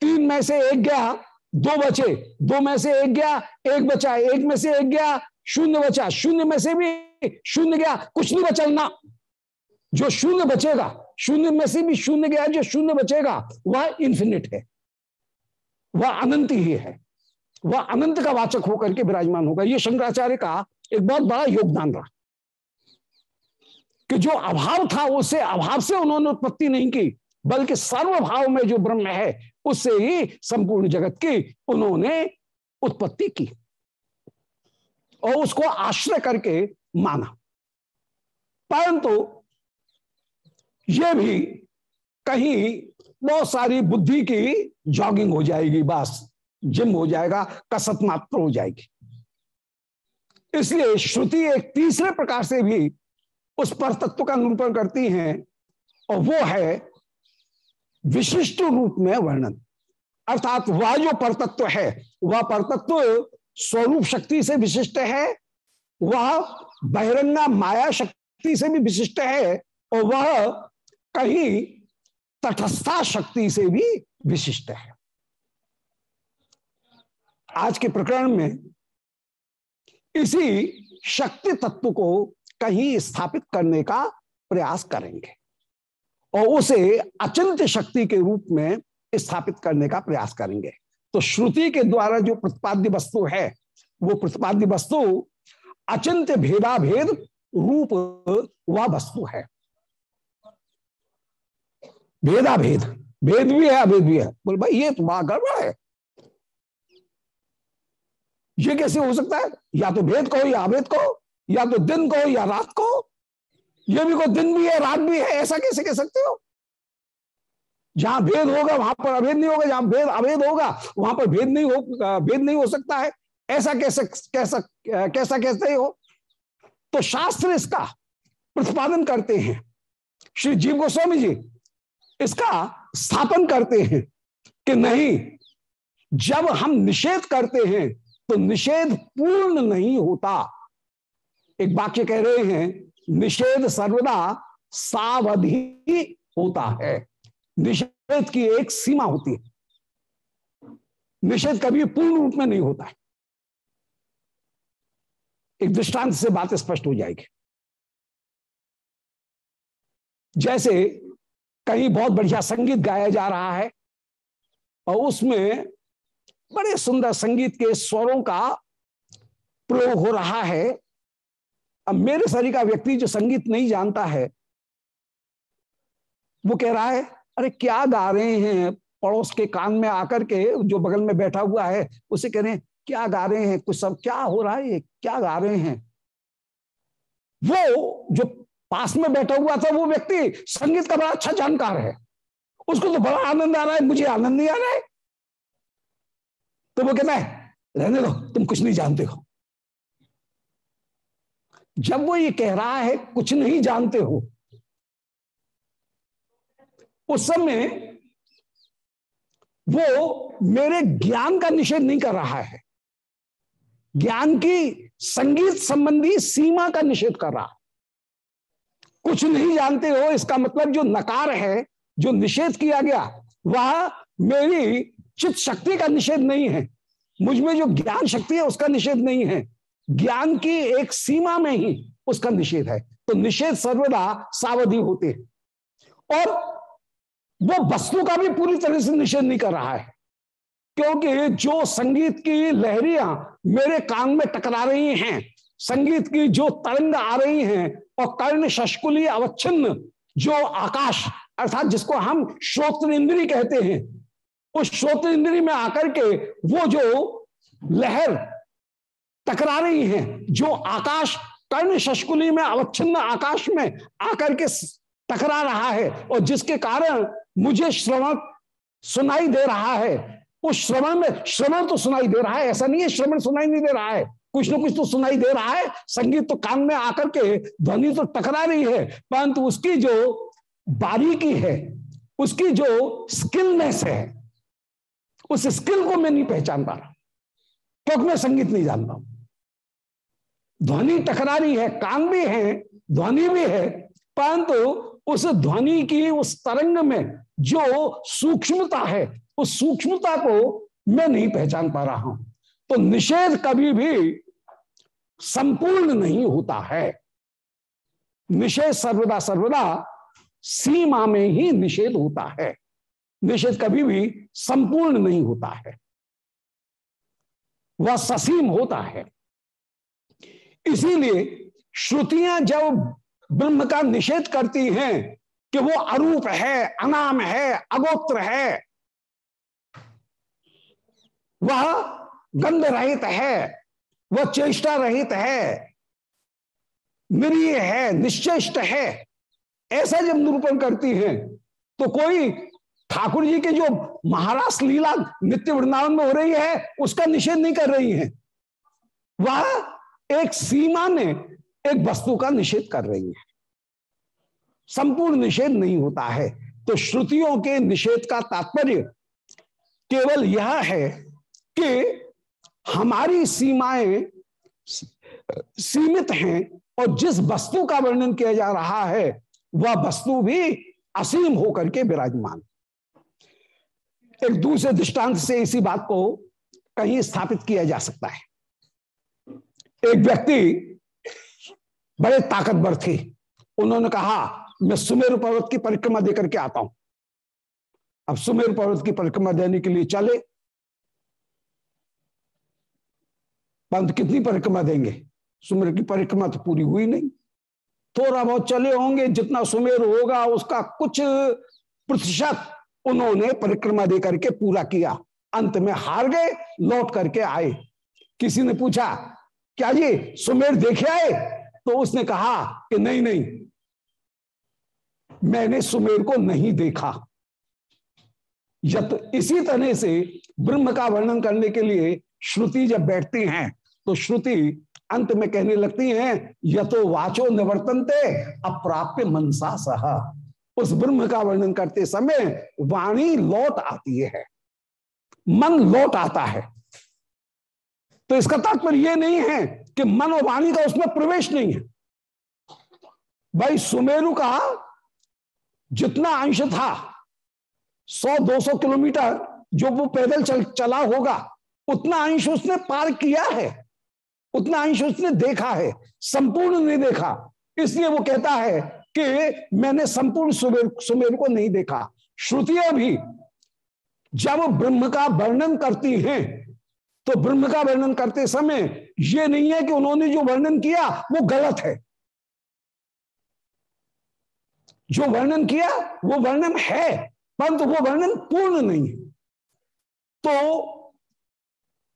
तीन में से एक गया, दो बचे, दो में से एक गया, एक बचा, एक में से एक गया, शून्य बचा, शून्य में से भी शून्य गया, कुछ नहीं बचा ना जो शून्य बचेगा, शून्य में से भी शून्य गया, जो शून्य बचेगा, वह इंफिनिट है, वह अनंत ही है। वह अनंत का वाचक होकर के विराजमान होगा। यह शंकराचार्य का एक बहुत बड़ा योगदान रहा। कि जो अभाव था, उससे अभाव से उन्होंने उत्पत्ति नहीं की, बल्कि सर्वभाव में जो ब्रह्म है, उससे ही संपूर्ण जगत की उन्होंने उत्पत्ति की और उसको आश्रय करके माना। परंतु यह भी कहीं बहुत सारी बुद्धि की जॉगिंग हो जाएगी, बस। जिम हो जाएगा, कसरत मात्र हो जाएगी। इसलिए श्रुति एक तीसरे प्रकार से भी उस पर तत्व का निरूपण करती हैं, और वो है विशिष्ट रूप में वर्णन। अर्थात वह जो परतत्व है, वह परतत्व स्वरूप शक्ति से विशिष्ट है, वह बहिरंगा माया शक्ति से भी विशिष्ट है, और वह कहीं तटस्था शक्ति से भी विशिष्ट है। आज के प्रकरण में इसी शक्ति तत्व को कहीं स्थापित करने का प्रयास करेंगे और उसे अचिंत शक्ति के रूप में स्थापित करने का प्रयास करेंगे। तो श्रुति के द्वारा जो प्रतिपाद्य वस्तु है, वो प्रतिपाद्य वस्तु अचिंत भेदाभेद रूप वह वस्तु है। भेदाभेद, भेद भी है, अभेद भी है। बोल भाई, ये तो बड़ा गड़बड़ है। ये कैसे हो सकता है? या तो भेद कहो, या अभेद कहो, या तो दिन कहो, या रात कहो। ये भी को दिन भी है, रात भी है, ऐसा कैसे कह सकते हो? जहाँ भेद होगा, वहाँ पर अभेद नहीं होगा, जहाँ भेद अभेद होगा, वहाँ पर भेद नहीं हो, भेद नहीं हो सकता है। ऐसा कैसे कैसा कैसा कहते हो? तो शास्त्र इसका प्रतिपादन करते हैं। श्री जीव गोस्वामी जी इसका स्थापन करते हैं कि नहीं, जब हम निषेध करते हैं तो निषेध पूर्ण नहीं होता। एक वाक्य कह रहे हैं, निषेध सर्वदा सावधि होता है। निषेध की एक सीमा होती है। निषेध कभी पूर्ण रूप में नहीं होता है। एक दृष्टांत से बात स्पष्ट हो जाएगी। जैसे कहीं बहुत बढ़िया संगीत गाया जा रहा है और उसमें बड़े सुंदर संगीत के स्वरों का प्रयोग हो रहा है। अब मेरे शरीर का व्यक्ति जो संगीत नहीं जानता है, वो कह रहा है, अरे, क्या गा रहे हैं? पड़ोस के कान में आकर के जो बगल में बैठा हुआ है, उसे कह रहे हैं, क्या गा रहे हैं? कुछ सब, क्या हो रहा है क्या गा रहे हैं? वो जो पास में बैठा हुआ था, वो व्यक्ति संगीत का बड़ा अच्छा जानकार है। उसको तो बड़ा आनंद आ रहा है, मुझे आनंद नहीं आ रहा है। तो वो कहता है, रहने दो, तुम कुछ नहीं जानते हो। जब वो ये कह रहा है, कुछ नहीं जानते हो, उस समय वो मेरे ज्ञान का निषेध नहीं कर रहा है। ज्ञान की संगीत संबंधी सीमा का निषेध कर रहा। कुछ नहीं जानते हो, इसका मतलब जो नकार है, जो निषेध किया गया, वह मेरी चित्त शक्ति का निषेध नहीं है। मुझमें जो ज्ञान शक्ति है, उसका निषेध नहीं है। ज्ञान की एक सीमा में ही उसका निषेध है। तो निषेध सर्वदा सावधि होते हैं। और वो वस्तु का भी पूरी तरह से निषेध नहीं कर रहा है। क्योंकि जो संगीत की लहरियाँ मेरे कान में टकरा रही हैं, संगीत की जो तरंग आ रही हैं और कर्ण शशकुली अवच्छिन्न जो आकाश, अर्थात जिसको हम श्रोत्र इंद्री कहते हैं उस श्रोत्र इंद्री में आकर के वो जो लहर टकरा रही है, जो आकाश कर्ण शशकुली में, अवच्छिन्न आकाश में आकर के टकरा रहा है और जिसके कारण मुझे श्रवण सुनाई दे रहा है। उस श्रवण में, श्रवण तो सुनाई दे रहा है, ऐसा नहीं है श्रवण सुनाई नहीं दे रहा है। कुछ ना कुछ तो सुनाई दे रहा है, संगीत तो कान में आकर के ध्वनि तो टकरा रही है, परंतु उसकी जो बारीकी है, उसकी जो स्किलनेस है उस स्किल को मैं नहीं पहचान पा रहा। क्योंकि मैं संगीत नहीं जानता हूँ। ध्वनि टकरा रही है, कान भी है, ध्वनि भी है, परंतु तो उस ध्वनि की उस तरंग में जो सूक्ष्मता है, उस सूक्ष्मता को मैं नहीं पहचान पा रहा हूँ। तो निषेध कभी भी संपूर्ण नहीं होता है। निषेध सर्वदा सर्वदा सीमा में ही निषेध होता है। निषेध कभी भी संपूर्ण नहीं होता है। वह ससीम होता है। इसीलिए श्रुतियाँ जब ब्रह्म का निषेध करती हैं कि वो अरूप है, अनाम है, अगोत्र है, वह गंध रहित है, वह चेष्टा रहित है निरीय है, निश्चेष्ट है, ऐसा जब निरूपण करती हैं तो कोई ठाकुर जी की जो महाराष्ट्र लीला नित्य वृंदावन में हो रही है, उसका निषेध नहीं कर रही है। वह एक सीमा ने एक वस्तु का निषेध कर रही है। संपूर्ण निषेध नहीं होता है। तो श्रुतियों के निषेध का तात्पर्य केवल यह है कि हमारी सीमाएँ सीमित हैं और जिस वस्तु का वर्णन किया जा रहा है, वह वस्तु भी असीम होकर के विराजमान एक दूसरे दृष्टांत से इसी बात को कहीं स्थापित किया जा सकता है। एक व्यक्ति बड़े ताकतवर थे। उन्होंने कहा, मैं सुमेर पर्वत की परिक्रमा देकर के आता हूँ। अब सुमेर पर्वत की परिक्रमा देने के लिए चले। पंत कितनी परिक्रमा देंगे? सुमेर की परिक्रमा तो पूरी हुई नहीं। थोड़ा बहुत चले होंगे, जितना सुमेर होगा उसका कुछ प्रतिशत उन्होंने परिक्रमा दे करके पूरा किया। अंत में हार गए, लौट करके आए। किसी ने पूछा, क्या जी, सुमेर देखे आए? तो उसने कहा कि नहीं नहीं। मैंने सुमेर को नहीं देखा। यत इसी तरह से ब्रह्म का वर्णन करने के लिए श्रुति जब बैठती हैं तो श्रुति अंत में कहने लगती हैं, यतो वाचो निवर्तनते, अप्राप्य मनसा सह। उस ब्रह्म का वर्णन करते समय वाणी लौट आती है। मन लौट आता है। तो इसका तात्पर्य यह नहीं है कि मन और वाणी का उसमें प्रवेश नहीं है। भाई सुमेरु का जितना अंश था 100-200 किलोमीटर जो वो पैदल चल, चला होगा, उतना अंश उसने पार किया है। उतना अंश उसने देखा है। संपूर्ण नहीं देखा। इसलिए वो कहता है कि मैंने संपूर्ण सुमेर सुमेर को नहीं देखा। श्रुतियाँ भी, जब ब्रह्म का वर्णन करती हैं तो ब्रह्म का वर्णन करते समय यह नहीं है कि उन्होंने जो वर्णन किया, वो गलत है। जो वर्णन किया, वो वर्णन है, परंतु वो वर्णन पूर्ण नहीं है। तो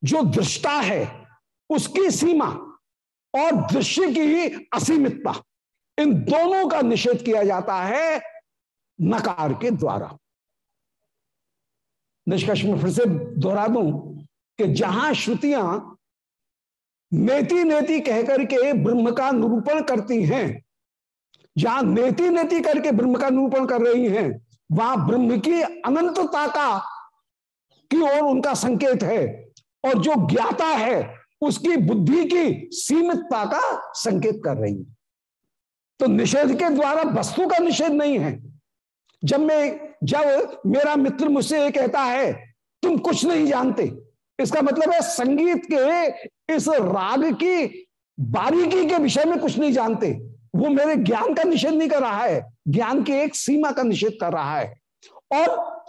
जो दृष्टा है, उसकी सीमा और दृश्य की असीमितता। इन दोनों का निषेध किया जाता है नकार के द्वारा। निष्कर्ष में फिर से दोहरा दूँ कि जहाँ श्रुतियाँ नेति नेति कहकर के ब्रह्म का निरूपण करती हैं, जहाँ नेति नेति करके ब्रह्म का निरूपण कर रही हैं, वहाँ ब्रह्म की अनंतता का की ओर उनका संकेत है और जो ज्ञाता है उसकी बुद्धि की सीमितता का संकेत कर रही है। तो निषेध के द्वारा वस्तु का निषेध नहीं है। जब मैं, जब मेरा मित्र मुझसे ये कहता है, तुम कुछ नहीं जानते। इसका मतलब है संगीत के इस राग की, बारीकी के विषय में कुछ नहीं जानते। वो मेरे ज्ञान का निषेध नहीं कर रहा है, ज्ञान की एक सीमा का निषेध कर रहा है। और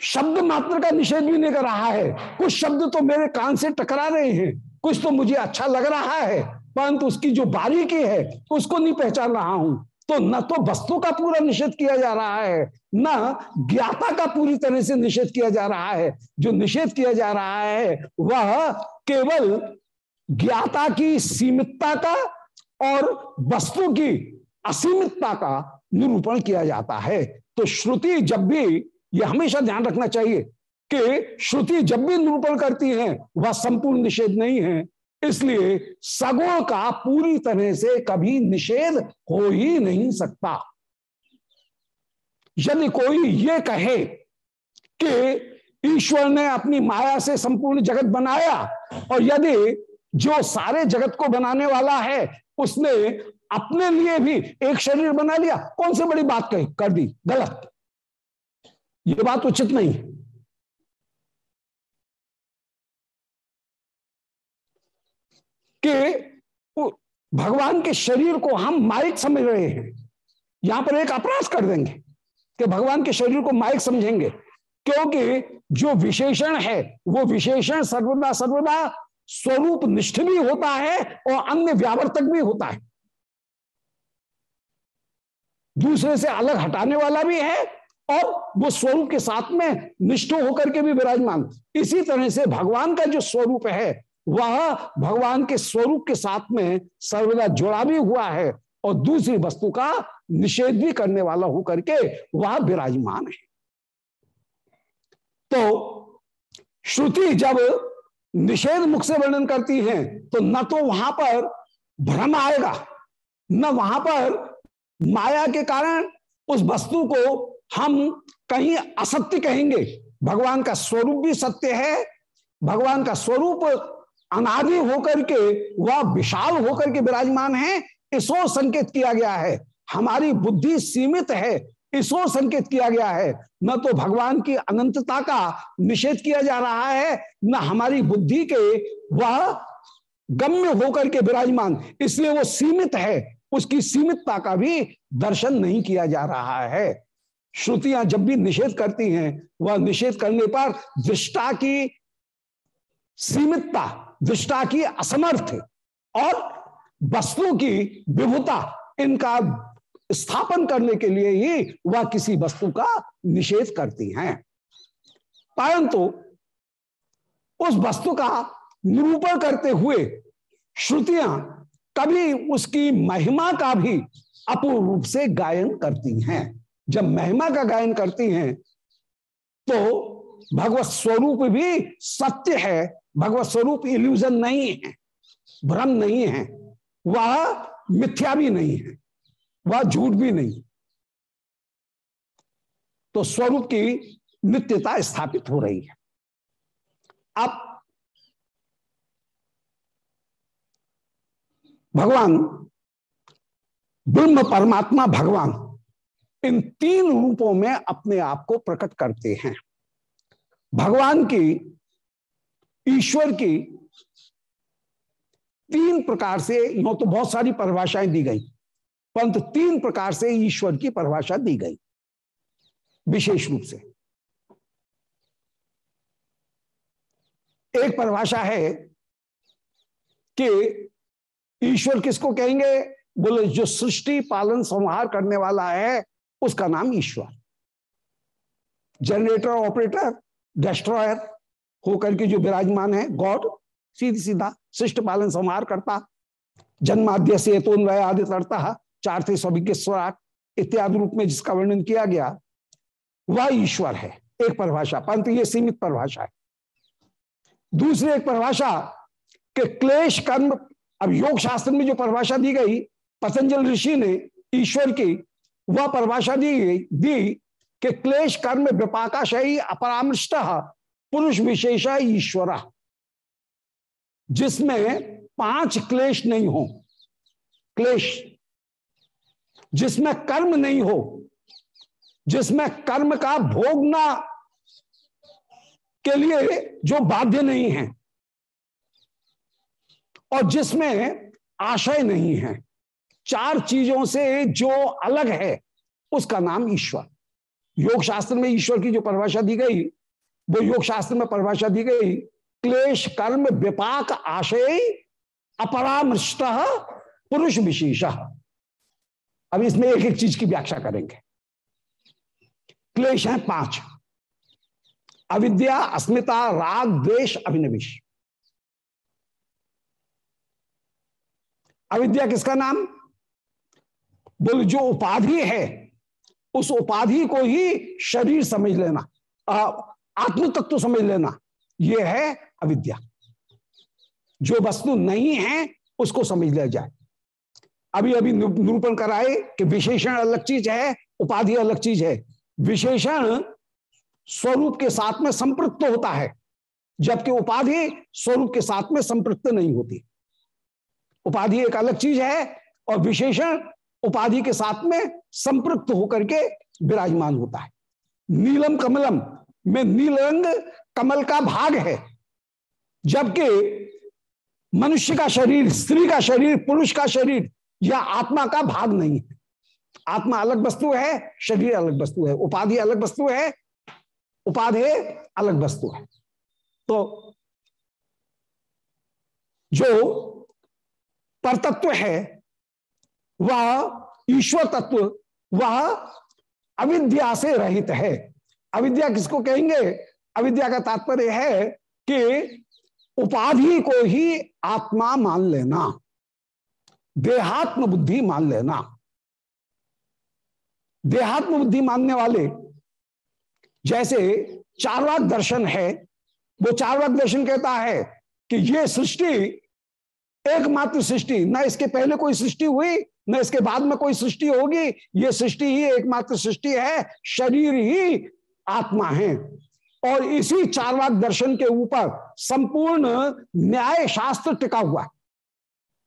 शब्द मात्र का निषेध भी नहीं कर रहा है। कुछ शब्द तो मेरे कान से टकरा रहे हैं, कुछ तो मुझे अच्छा लग रहा है। परंतु उसकी जो बारीकी है, उसको नहीं पहचान रहा हूँ। तो न तो वस्तु का पूरा निषेध किया जा रहा है, न ज्ञाता का पूरी तरह से निषेध किया जा रहा है। जो निषेध किया जा रहा है, वह केवल ज्ञाता की सीमितता का और वस्तु की असीमितता का निरूपण किया जाता है। तो श्रुति जब भी यह हमेशा ध्यान रखना चाहिए कि श्रुति जब भी निरूपण करती है, वह संपूर्ण निषेध नहीं है। इसलिए सगुण का पूरी तरह से कभी निषेध हो ही नहीं सकता। यदि कोई ये कहे कि ईश्वर ने अपनी माया से संपूर्ण जगत बनाया और यदि जो सारे जगत को बनाने वाला है, उसने अपने लिए भी एक शरीर बना लिया, कौन सी बड़ी बात कही? कर दी, गलत। ये बात उचित नहीं। कि भगवान के शरीर को हम माइक समझ रहे हैं। यहाँ पर एक अपराध कर देंगे कि भगवान के शरीर को माइक समझेंगे। क्योंकि जो विशेषण है, वो विशेषण सर्वदा सर्वदा स्वरूप निष्ठ भी होता है और अन्य व्यावर्तक भी होता है। दूसरे से अलग हटाने वाला भी है और वो स्वरूप के साथ में निष्ठ होकर के भी विराजमान। इसी तरह से भगवान का जो स्वरूप है वह भगवान के स्वरूप के साथ में सर्वदा जुड़ा भी हुआ है और दूसरी वस्तु का निषेध भी करने वाला होकर के वह विराजमान है। तो श्रुति जब निषेध मुख से वर्णन करती है तो न तो वहाँ पर भ्रम आएगा, न वहाँ पर माया के कारण उस वस्तु को हम कहीं असत्य कहेंगे। भगवान का स्वरूप भी सत्य है, भगवान का स्वरूप अनादि होकर के वह विशाल होकर के विराजमान है इसो संकेत किया गया है। हमारी बुद्धि सीमित है इसो संकेत किया गया है। न तो भगवान की अनंतता का निषेध किया जा रहा है न हमारी बुद्धि के वह गम्य होकर के विराजमान। इसलिए वो सीमित है उसकी सीमितता का भी दर्शन नहीं किया जा रहा है। श्रुतियाँ जब भी निषेध करती हैं वह निषेध करने पर दृष्टा की सीमितता दृष्टा की असमर्थ और वस्तु की विभुता इनका स्थापन करने के लिए ही वह किसी वस्तु का निषेध करती हैं। परंतु उस वस्तु का निरूपण करते हुए श्रुतियाँ कभी उसकी महिमा का भी अपूर्ण रूप से गायन करती हैं। जब महिमा का गायन करती हैं तो भगवत स्वरूप भी सत्य है, भगवत स्वरूप इल्यूजन नहीं है, भ्रम नहीं है, वह मिथ्या भी नहीं है, वह झूठ भी नहीं तो स्वरूप की नित्यता स्थापित हो रही है। अब भगवान, ब्रह्म परमात्मा भगवान, इन तीन रूपों में अपने आप को प्रकट करते हैं। भगवान की, ईश्वर की तीन प्रकार से यो तो बहुत सारी परिभाषाएँ दी गई। परंतु तीन प्रकार से ईश्वर की परिभाषा दी गई, विशेष रूप से। एक परिभाषा है कि ईश्वर किसको कहेंगे? बोले, जो सृष्टि, पालन, संहार करने वाला है, उसका नाम ईश्वर। जनरेटर ऑपरेटर डिस्ट्रॉयर होकर के जो विराजमान है गॉड सीधी सीधा सृष्टि पालन संहार करता, जन्माद्य से तो आदि करता चार थे सभी स्वराट इत्यादि रूप में जिसका वर्णन किया गया, वह ईश्वर है, एक परिभाषा, परंतु ये सीमित परिभाषा है। दूसरी एक परिभाषा के क्लेश कर्म, अब योग शास्त्र में जो परिभाषा दी गई, पतंजल ऋषि ने ईश्वर की, वह परिभाषा दी गई, दी कि क्लेश कर्म विपाकाशयी अपरामृष्ट पुरुष विशेष ईश्वर जिसमें पाँच क्लेश नहीं हो, क्लेश। जिसमें कर्म नहीं हो, जिसमें कर्म का भोगना के लिए जो बाध्य नहीं है, और जिसमें आशय नहीं है, चार चीज़ों से जो अलग है, उसका नाम ईश्वर। योग शास्त्र में ईश्वर की जो परिभाषा दी गई, वो योग शास्त्र में परिभाषा दी गई, क्लेश, कर्म, विपाक, आशय, अपरामृष्ट, पुरुष विशेष। अब इसमें एक एक चीज़ की व्याख्या करेंगे। क्लेश है पाँच। अविद्या, अस्मिता, राग द्वेश अभिनिवेश। अविद्या किसका नाम? बोल, जो उपाधि है उस उपाधि को ही शरीर समझ लेना आत्म तत्व समझ लेना यह है अविद्या। जो वस्तु नहीं है, उसको समझ लिया जाए। अभी अभी निरूपण कराए कि विशेषण अलग चीज़ है, उपाधि अलग चीज़ है। विशेषण स्वरूप के साथ में संपृक्त होता है, जबकि उपाधि स्वरूप के साथ में संपृक्त नहीं होती। उपाधि एक अलग चीज़ है और विशेषण उपाधि के साथ में संपृक्त होकर के विराजमान होता है। नीलम कमलम में नील रंग कमल का भाग है, जबकि मनुष्य का शरीर, स्त्री का शरीर, पुरुष का शरीर यह आत्मा का भाग नहीं है। आत्मा अलग वस्तु है, शरीर अलग वस्तु है, उपाधि अलग वस्तु है, उपाधि अलग वस्तु है। तो जो परतत्व है वह ईश्वर तत्व, वह अविद्या से रहित है। अविद्या किसको कहेंगे? अविद्या का तात्पर्य है कि उपाधि को ही आत्मा मान लेना देहात्म बुद्धि मान लेना। देहात्म बुद्धि मानने वाले, जैसे चारवाक दर्शन है, वो चारवाक दर्शन कहता है कि ये सृष्टि, एकमात्र सृष्टि, न इसके पहले कोई सृष्टि हुई न इसके बाद में कोई सृष्टि होगी, ये सृष्टि ही एकमात्र सृष्टि है, शरीर ही आत्मा है। और इसी चारवाक दर्शन के ऊपर संपूर्ण न्याय शास्त्र टिका हुआ है।